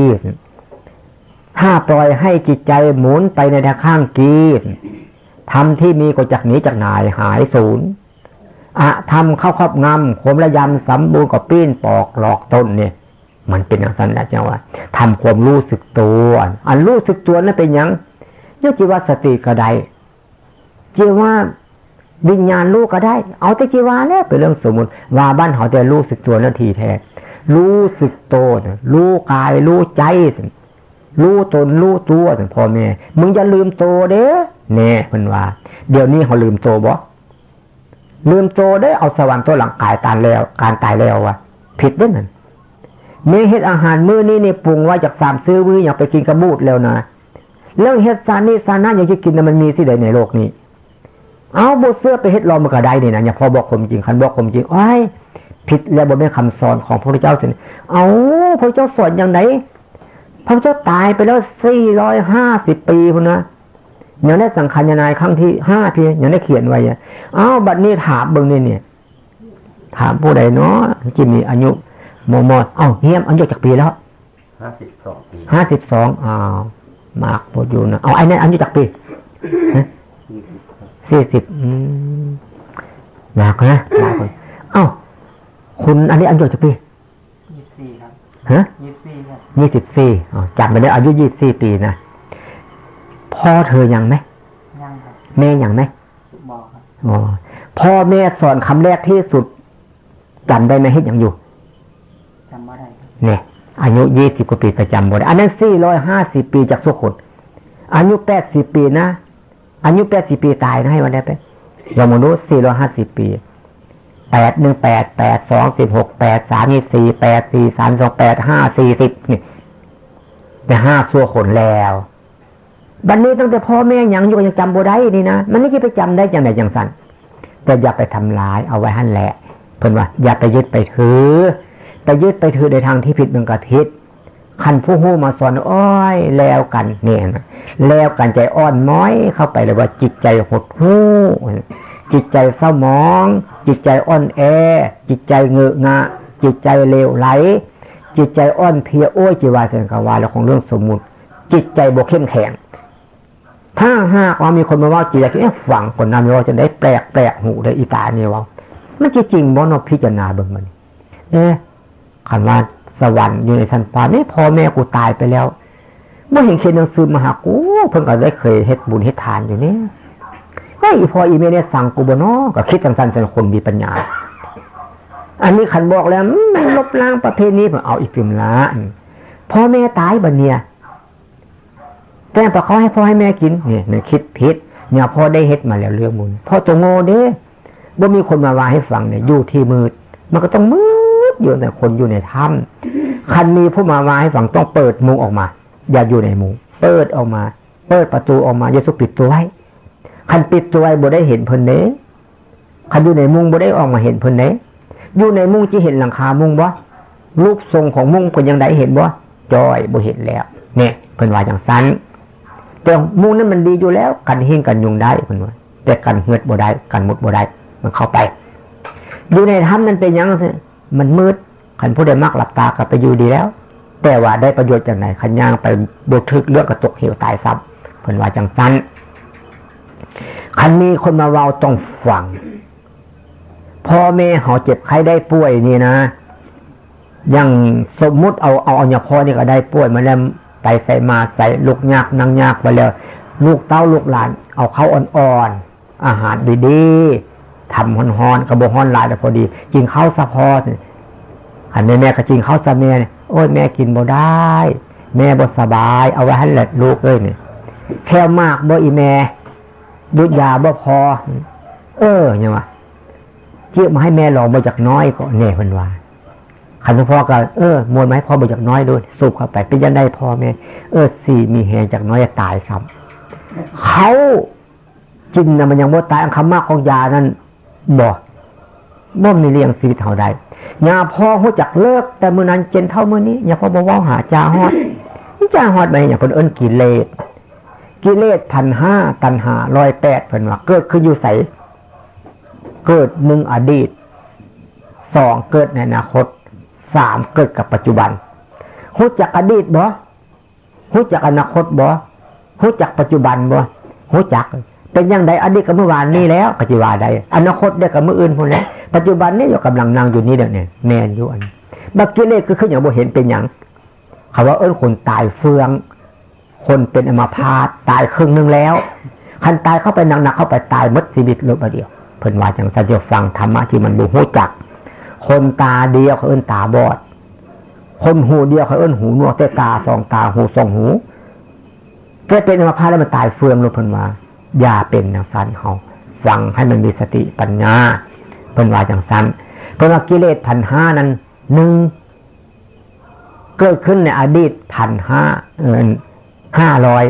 Speaker 1: ถ้าปล่อยให้จิตใจหมุนไปในทางข้างกีดทำที่มีก็จากหนีจากนายหายศูนย์อะทำเข้าครอบงำขมระยำสำบูรณ์กับปี้นปอกหลอกต้นเนี่ย มันเป็นอย่างนั้นแหละเจ้าว่าทำความรู้สึกตัวอันรู้สึกตัวนั่นเป็นยังยกจีว่าสติก็ได้จีว่าวิญญาณรู้ก็ได้ เอาแต่จีวาเนี่ยเป็นเรื่องสมมติว่าบ้านเขาแต่รู้สึกตัวนาทีแท้รู้สึกโตรู้กายรู้ใจรู้ตนรู้ตัวพ่อแม่มึงจะลืมโตเด้เน่มันว่า เดี๋ยวนี้เขาลืมโตบ่ลืมโตได้เอาสวรรค์ตัวหลังกายตายแล้ว การตายแล้ววะผิดด้วยนั่น มีเฮ็ดอาหารมื้อนี้นี่ปรุงไว้จากสามซื้อมื้ออยากไปกินกระบูดแล้วนะแล้วเฮ็ดซานี่ซาน่าอยากจะกินมันมีที่ใดในโลกนี้ เอาบทเสื้อไปเฮ็ดรองมันก็ได้นี่นะอย่าพอบอกความจริงคันบอกความจริงอ้ยผิดแล้วบนแม่คำสอนของพระเจ้าสิเอาพระเจ้าสอนอย่างไหนพระเจ้าตายไปแล้วสี่ร้อยห้าสิบปีคุณนะอย่างได้สังขารนายครั้งที่ห้าทีอย่างได้เขียนไว้เอาบัดนี้ถามเบิ้งนี่เนี่ย ถามผู้ใดเนาะที่มีอายุ โมโมเอ้าเฮียมอายุจากปีแล้ว
Speaker 2: ห้าสิบสองปี
Speaker 1: ห้าสิบสองอ้าวมากพออยู่นะเอาไอ้นี่อายุจากปีสี่สิบหนักนะหนักเลยเอ้าคุณอันนี้อายุจะปี
Speaker 2: ยี่สิบสี่ครับ
Speaker 1: ฮะ
Speaker 2: ยี่สิบสี่ครับ
Speaker 1: ยี่สิบสี่อ๋อจำไปได้อายุยี่สิบสี่ปีนะพ่อเธอยังไหม
Speaker 2: ยังครับ
Speaker 1: แม่อย่างไหม
Speaker 2: บอกครับ
Speaker 1: อ๋อพ่อแม่สอนคำแรกที่สุดจำได้ไหมให้อย่างอยู่
Speaker 2: จำไม่ได้
Speaker 1: เนี่ยอายุยี่สิบกว่าปีประจำบ่ได้อันนั้นสี่ร้อยห้าสิบปีจากสุขดอายุแปดสิบปีนะอายุแปดสิบปีตายนะให้วันนี้ไปเรามนุษย์สี่ร้อยห้าสิบปีแปดหนึ่งแปดแปดสองสิบหกแปดสามยี่สี่แปดสี่สามสองแปดห้าสี่สิบเนี่แต่ห้าสัวขนแล้วบันนี้ตั้งแต่พ่อแม่ยังอยู่ยังจำบ่ได้นี่นะมันไม่ใช่ไปจำได้จังไหนจังสันแต่อย่าไปทำลายเอาไว้หั่นแหละเพิ่อนว่า อย่าไปยึดไปถือ ไปยึดไปถือในทางที่ผิดมันกระทิศคันผู้หู้มาสอนอ้อยแล้วกันเนี่ยแล้วกันใจอ่อนม้อยเข้าไปเลยว่าจิตใจหดหู้จิตใจเศร้ามอง จิตใจอ่อนแอ จิตใจเงองะ จิตใจเลวไหล จิตใจอ่อนเพียโอ้ยจีวาเสนกวาแล้วของเรื่องสมมุติ จิตใจบกเข้มแข็ง ถ้าหากว่ามีคนมาว่าจิตใจเอ๊ะฝังคนนั้นว่าจะได้แปลกแปลกหูได้อีตาเนี่ยว่ามันจริงบ่นพิจารณาเบิ่งมันเอ๊ะ คันว่าสวรรค์อยู่ในชั้นฟ้านี่พ่อแม่กูตายไปแล้วเมื่อเห็นเขียนหนังสือมาหากูเพิ่งก็ได้เคยเฮ็ดบุญเฮ็ดทานอยู่นี่ไอ้พ่ออีเมเนี่ยสั่งกูบนอก็คิดสั้นๆเป็นคนมีปัญญา อันนี้ขันบอกแล้วไม่ลบล้างประเพณีผมเอาอีกฟิมละพ่อแม่ตายบันเนี่ยแต่พอเขาให้พ่อให้แม่กินเนี่ยเนี่ยคิดผิดเนี่ยพ่อได้เฮ็ดมาแล้วเรื่องบุญพ่อจะโง่เด้บ่มีคนมาว่าให้ฟังเนี่ยอยู่ที่มืด มันก็ต้องมืด อยู่แต่คนอยู่ในถ้ำคันมีผู้มาว่าให้ฟังต้องเปิดมุงออกมา อย่าอยู่ในมุงเปิดออกมา เปิดประตูออกมาอย่าสุปิดตัวไว้คันปิดตัวไว้บ่ได้เห็นเพิ่นเน้คันอยู่ในมุงบ่ได้ออกมาเห็นเพิ่นเน้อยู่ในมุงจะเห็นหลังคามุงบ่ลูกทรงของมุงเพิ่นยังได้เห็นบ่จอยบ่เห็นแล้ว เนี่ยเพิ่นว่าอย่างสั้นแต่มุงนั้นมันดีอยู่แล้ว กันหิ้งกันยุงได้เพิ่นว่าแต่กันเหือดบ่ได้กันมุดบ่ได้มันเข้าไป อยู่ในถ้ำนั้นเป็นยังไง มันมืดขันผู้ใดมักหลับตากลับไปอยู่ดีแล้ว แต่ว่าได้ประโยชน์จากไหนขันย่างไปบวทึกเลือกกระตกเหวตายซ้ำเพิ่นว่าจังสั้นคันมีคนมาเว้าต้องฟังพ่อแม่เขาเจ็บใครได้ป่วยนี่นะอย่างสมมุติเอาเอาเอาพ่อนี่ก็ได้ป่วยมาแล้วไปใส่มาใส่ลูกยากนางยากไปแล้ว ลูกเต้าลูกหลาน เอาเขาอ่อนๆอาหารดีๆ ทำฮอนๆกระบอกฮอนลายแต่พอดีกินข้าวสะพออันแม่แม่ก็กินข้าวสะเมียโอ้ยแม่กินบ่ได้ แม่บ่สบาย เอาไว้ให้หล,ลูกเลยเนี่ยแค่มากบ่อีแม่ดุยาบ่พอ เออเนี่ยว่าเจี๊ยมาให้แม่ลองมาจากน้อยก็เนี่ยพันวาขันพ่อก็เออมวลไม้พ่อมาจากน้อยด้วยสูบเข้าไปเป็นยันได้พ่อแม่เออสี่มีแหงจากน้อยตายซ้ำเขาจินนะมันยังบ่ตายอันคำมากของยานั้น บ่บ่มีเลี้ยงชีวิตเท่าใดยาพ่อหัวจักเลิก แต่เมื่อนั้นเจนเท่าเมื่อนี้ยาพ่อบอกว่าหาจ่าฮอดจ่าฮอดไปอย่างคนเอิ้นกิเลสกิเลสพันห้าตันหาร้อยแปดเพิ่นว่าเกิดขึ้นอยู่ใสเกิดหนึ่งอดีตสองเกิดในอนาคตสามเกิดกับปัจจุบันหู้จักอดีตบ่หู้จักอนาคตบ่หู้จักปัจจุบันบ่หู้จัก เป็นยังไงอดีตกับเมื่อวานนี้แล้วปัจจุบันใดอนาคตเดียวกับเมื่ออื่นพวกนี้ปัจจุบันนี้อยู่กำลังนั่งอยู่นี่เดี๋ยวนี้แมนอยู่อันบักกิเลสก็ขึ้นอย่างบ่เห็นเป็นอย่างเขาว่าเอิ้นคนตายเฟือง คนเป็นอัมาพาตตายครึ่งนึงแล้วคันตายเข้าไปหนักๆเข้าไปตายมัดชีวิตลบเดียว เพิ่นว่าจังสัจฟังธรรมะที่มันบูหูจัก คนตาเดียวเขาเอิ้นตาบอด คนหูเดียวเขาเอิ้นหูนวกแต่ตาสองตาหูสองหูแกเป็นอัมาพาตแล้วมันตายเฟืองลงเพิ่นว่า อย่าเป็นอย่างสั้นเขาฟังให้มันมีสติปัญญาเพิ่นว่าจังสั้นเพิ่นว่ากิเลสพันห้านั้นหนึ่งเกิดขึ้นในอดีตพันห้าเออห้าร้อย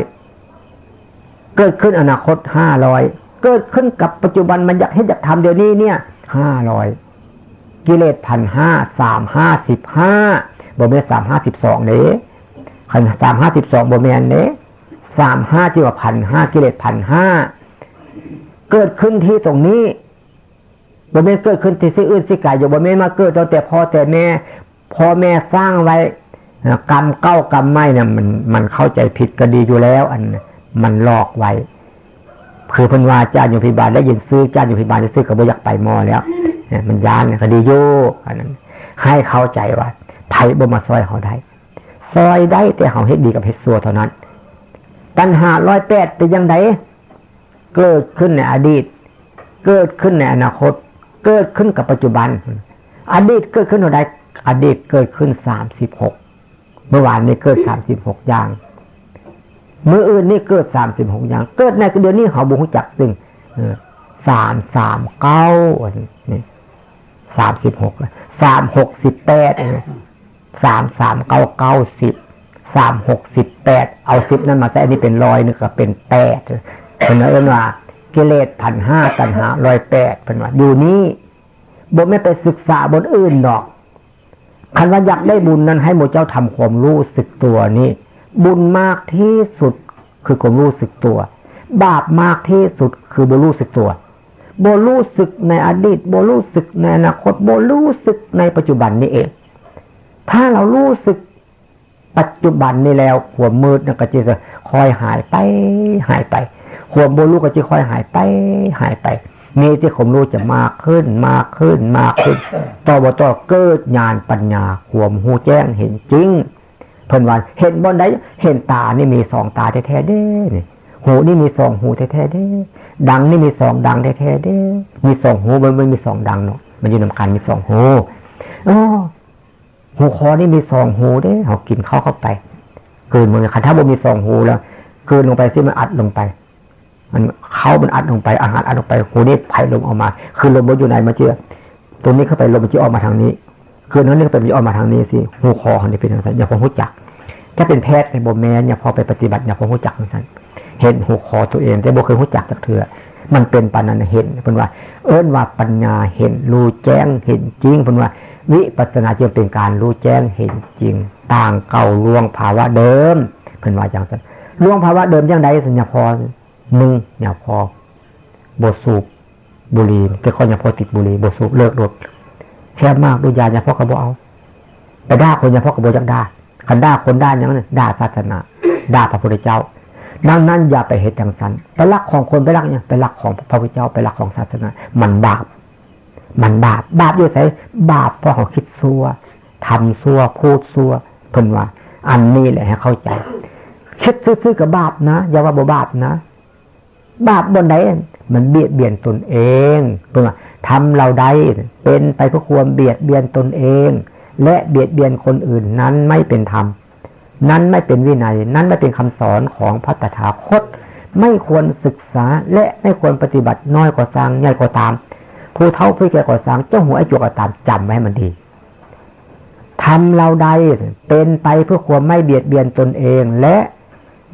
Speaker 1: เกิดขึ้นอนาคตห้าร้อยเกิดขึ้นกับปัจจุบันมันอยากให้อยากทำเดี๋ยวนี้เนี่ยห้าร้อยกิเลสพันห้าสามห้าสิบห้าบเมสามห้าสิบสองเนี้ขันสามห้าสิบสองบเมนเนี้ สามห้าจีว่าพันห้ากิเลสพันห้าเกิดขึ้นที่ตรงนี้บเมนเกิดขึ้นที่สิ่อื่นสิกายอยู่บเมนมาเกิดตั้งแต่พ่อแต่แม่พ่อแม่สร้างไว้กรรมเก้ากรรมไม่เนี่ยมันมันเข้าใจผิดก็ดีอยู่แล้ว อันมันหลอกไว้คือพันวาจารย์อยู่พิบาลได้ยินซื้อจารย์อยู่พิบาลจะซื้อกับอยากไปมอแล้วเนี่ยมันยานคดีโยอันนั้น ให้เข้าใจว่าไผ่บ่มาซอยเขาได้ซอยได้แต่เขาเฮ็ดดีกับเฮ็ดซัวเท่านั้น ตัณหาร้อยแปดเป็นยังไงเกิดขึ้นในอดีต เกิดขึ้นในอนาคต เกิดขึ้นกับปัจจุบัน อดีตเกิดขึ้นอะไรอดีตเกิดขึ้นสามสิบหกเมื่อวานนี้เกิดสามสิบหกอย่างเมื่ออื่นนี่เกิดสามสิบหกอย่าง เกิดในเดือนนี้เขาบุกจักซึ่งสามสามเก้านี่สามสิบหกสามหกสิบแปดสามสามเก้าเก้าสิบ สามหกสิบแปดเอาสิบนั้นมาใส่อันนี้เป็นร้อยนึงก็เป็นแปดเป็นเอิ้นว่ากิเลสพันห้าตันหาร้อยแปดเป็นว่าอยู่นี้บนไม่ไปศึกษาบนอื่นหรอกคันว่าอยากได้บุญนั้นให้หมูเจ้าทำความรู้สึกตัวนี่บุญมากที่สุดคือความรู้สึกตัว บาปมากที่สุดคือบุรู้สึกตัวบรู้สึกในอดีตบรู้สึกในอนาคตบรู้สึกในปัจจุบันนี่เอง ถ้าเรารู้สึก ปัจจุบันนี่แล้วหัวมืดก็จะคอยหายไป หายไปหัวโบลูก็จะคอยหายไป หายไปมีที่ผมรู้จะมากขึ้นมากขึ้นมากขึ้น ต่อบต่อเกิดญาณปัญญาขวมหูแจ้งเห็นจริงเพิ่นวันเห็นบนไดเห็นตานี่มีสองตาแท้ๆเด้นี่หูนี่มีสองหูแท้ๆเด้ดังนี่มีสองดังแท้ๆเด้มีสองหูมันไม่มีสองดังเนาะมันอยู่นำกันมีสองหูอ๋อ หูคอนี่มีสองหูเด้เขากินเข้าเข้าไปเกินมันคันถ้าบ่มีสองหูแล้วเกินลงไปซิมันอัดลงไป มันเข้ามันอัดลงไปอาหารอัดลงไปหูนี่ไผ่ลมออกมา คือลมมันอยู่ไหนมาเจอตรงนี้เข้าไปลมมันจะออกมาทางนี้คือนั้นนี่เป็นมันออกมาทางนี้สิหูคอนี่เป็นอย่างไรอย่าพอหูจัก ถ้าเป็นแพทย์ในบ่แมนอย่าพอไปปฏิบัติอย่าพอหูจักอย่างนั้นเห็นหูคอตัวเองแต่บ่เคยหูจักจากเถื่อมันเป็นปานันเห็นเป็นว่า เอิ้นว่าปัญญาเห็นรู้แจ้งเห็นจริงเป็นว่า วิปัสนาจึงเป็นการรู้แจ้งเห็นจริง ต่างเก่าล่วงภาวะเดิมเป็นว่าอย่างนั้นล่วงภาวะเดิมยังไงสัญญาพอหนึ่งอย่าพอบทสูบบุหรี่แต่คนอย่าพอติดบุหรี่บสูบเลิกรถแคบมากดูยาอย่าพอกระโบเอาแต่ด่าคนอย่าพอกระโบจักด่าคันด่าคนด่าอย่างนั้นด่าศาสนาด่าพระพุทธเจ้าดังนั้นอย่าไปเหตุอย่างนั้นไปรักของคนไปรักเนี่ยไปรักของพระพุทธเจ้าไปรักของศาสนา มันบาป มันบาป บาปอยู่ไสบาปเพราะเขาคิดซัวทำซัวพูดซัวเพิ่นว่า อันนี้แหละให้เข้าใจคิดซื้อๆกับบาปนะอย่าว่าบ่บาปนะ บาปบนไหนมันเบียดเบียนตนเองเพิ่นว่าทำเราได้เป็นไปเพื่อความเบียดเบียนตนเอง และเบียดเบียนคนอื่นนั้นไม่เป็นธรรมนั้นไม่เป็นวินัย นั้นไม่เป็นคำสอนของพระตถาคต ไม่ควรศึกษาและไม่ควรปฏิบัติน้อยกว่าสร้างใหญ่กว่าตาม ผู้เท่าผู้แก่กว่าสร้างเจ้าหัวไอ้จวกตามจำไว้มันดีทำเราใดเป็นไปเพื่อความไม่เบียดเบียนตนเองและ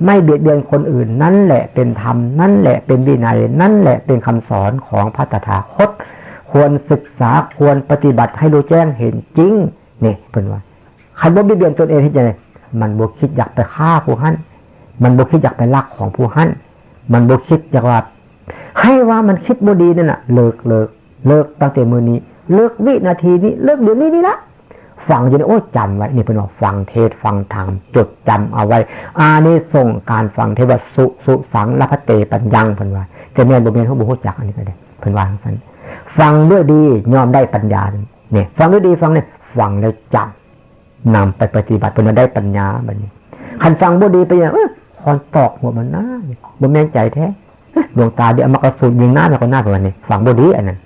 Speaker 1: ไม่เบียดเบียนคนอื่น นั่นแหละเป็นธรรม นั่นแหละเป็นวินัย นั่นแหละเป็นคำสอนของพระตถาคต ควรศึกษาควรปฏิบัติให้รู้แจ้งเห็นจริงนี่เป็นว่าใครบ่เบียดเบียนตนเองที่จะมันบกคิดอยากไปฆ่าผู้หั่นมันบกคิดอยากไปลักของผู้หั่นมันบกคิดอยากว่า ให้ว่ามันคิดบดีนั่นน่ะ เลิกเลิก เลิกตั้งแต่มือนี้ เลิกวินาทีนี้ เลิกเดี๋ยวนี้นี่ละฟังจนโอ้จำไว้นี่เป็นว่าฟังเทศฟังธรรมจดจำเอาไว้ อานี้ส่งการฟังเทศว่าสุสุสังละพเตปัญญังเพิ่นว่าจะเมียบุเมียนเขาบุกจักอันนี้ก็ได้เพิ่นว่าทั้นฟังด้วยดียอมได้ปัญญาเนี่ยฟังด้วยดีฟังเนี่ยฟังแล้วจำนำไปปฏิบัติเพื่อได้ปัญญาแบบนี้ขันฟังบุดีไปอย่างเออคอนตอกหัวมันหน้าบ่แม่นใจแท้ดวงตาเดี๋ยวมากระสุนยิงหน้าแล้วก็หน้าไปวันนี้ฟังบุดีอันนั้น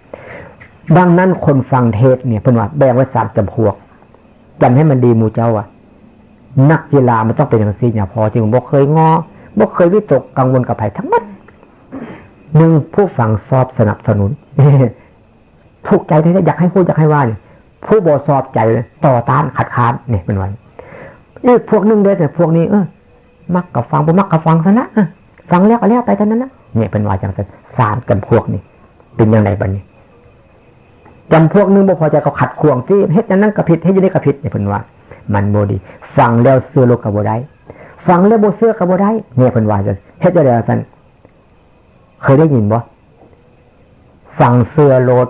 Speaker 1: ดังนั้นคนฟังเทศเนี่ยเพิ่นว่าแบ่งไว้สามจำพวกจำให้มันดีมูเจ้าอะ นักกีฬามันต้องเป็นอย่างสี่อย่างพอจริงบ่เคยงอบ่เคยวิตกกังวลกับภัยทั้งหมดหนึ่งผู้ฟังสอบสนับสนุนถูกใจที่อยากให้พูดอยากให้ว่าเนี่ยผู้บอสอบใจต่อต้านขัดค้านเนี่ยเป็นวันอีกพวกนึงเด้แต่พวกนี้เออมักกับฟังบ่มักกับฟังซะนะฟังแล้วก็แล้วไปเท่านั้นนะเนี่ยเป็นว่าจังสามจำพวกนี้เป็นอยังไงบ้างนี้ จำพวกนึงบ่พอใจก็ขัดขวงที่เฮ็ดนั้นก็ผิดเฮ็ดอยู่นี่ก็ผิดเนี่ยเป็นว่า มันโมดี ฟังแล้วเสื้อโลกกับโบได้ฟังแล้วโบเสื้อกับโบได้เนี่ยเป็นว่าจะเฮ็ดจะได้สันเคยได้ยินบ่ฟังเสื้อโลด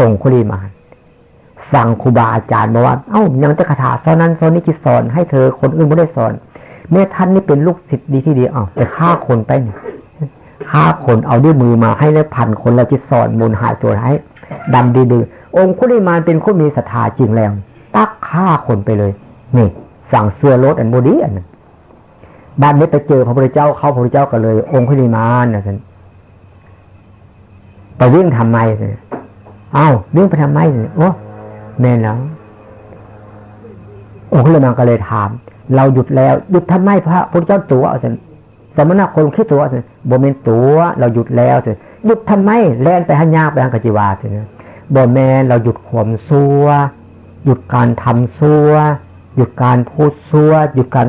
Speaker 1: องคุลีมานฟังครูบาอาจารย์บอกว่า เอ้ายังจะคาถาสอนนั้นสอนนี้จิสอนให้เธอคนอื่นไม่ได้สอนแม่ท่านนี่เป็นลูกศิษย์ดีที่ดีอ้าวแต่ฆ่าคนไปฆ่าคนเอาด้วยมือมาให้ได้พันคนแล้วจิสอนมูลหายตัวให้ ดำดีดือองคุลิมานเป็นคนมีศรัทธาจริงแล้ว ตักฆ่าคนไปเลย นี่ สั่งเสื้อรถอันบดีอันบ้านนี้ไปเจอพระพุทธเจ้าเขาพระพุทธเจ้าก็เลย องค์พระนิมานนะท่านไปวิ่งทำไมเนี่ยอ้าวิ่งไปทำไมเนี่ยโอ้แม่แล้วองค์พระนิมานก็เลยถาม เราหยุดแล้ว หยุดทำไมพระพุทธเจ้าตัวอาจารย์สมณะคนคิดตัวอาจารย์บ่เมนตัว เราหยุดแล้วอาจารย์ หยุดทำไมแล่นไปหันยากไปทางกจิวาอาจารย์บ่แมนเราหยุดข่มซัวหยุดการทำซัวหยุดการพูดซัวหยุดการ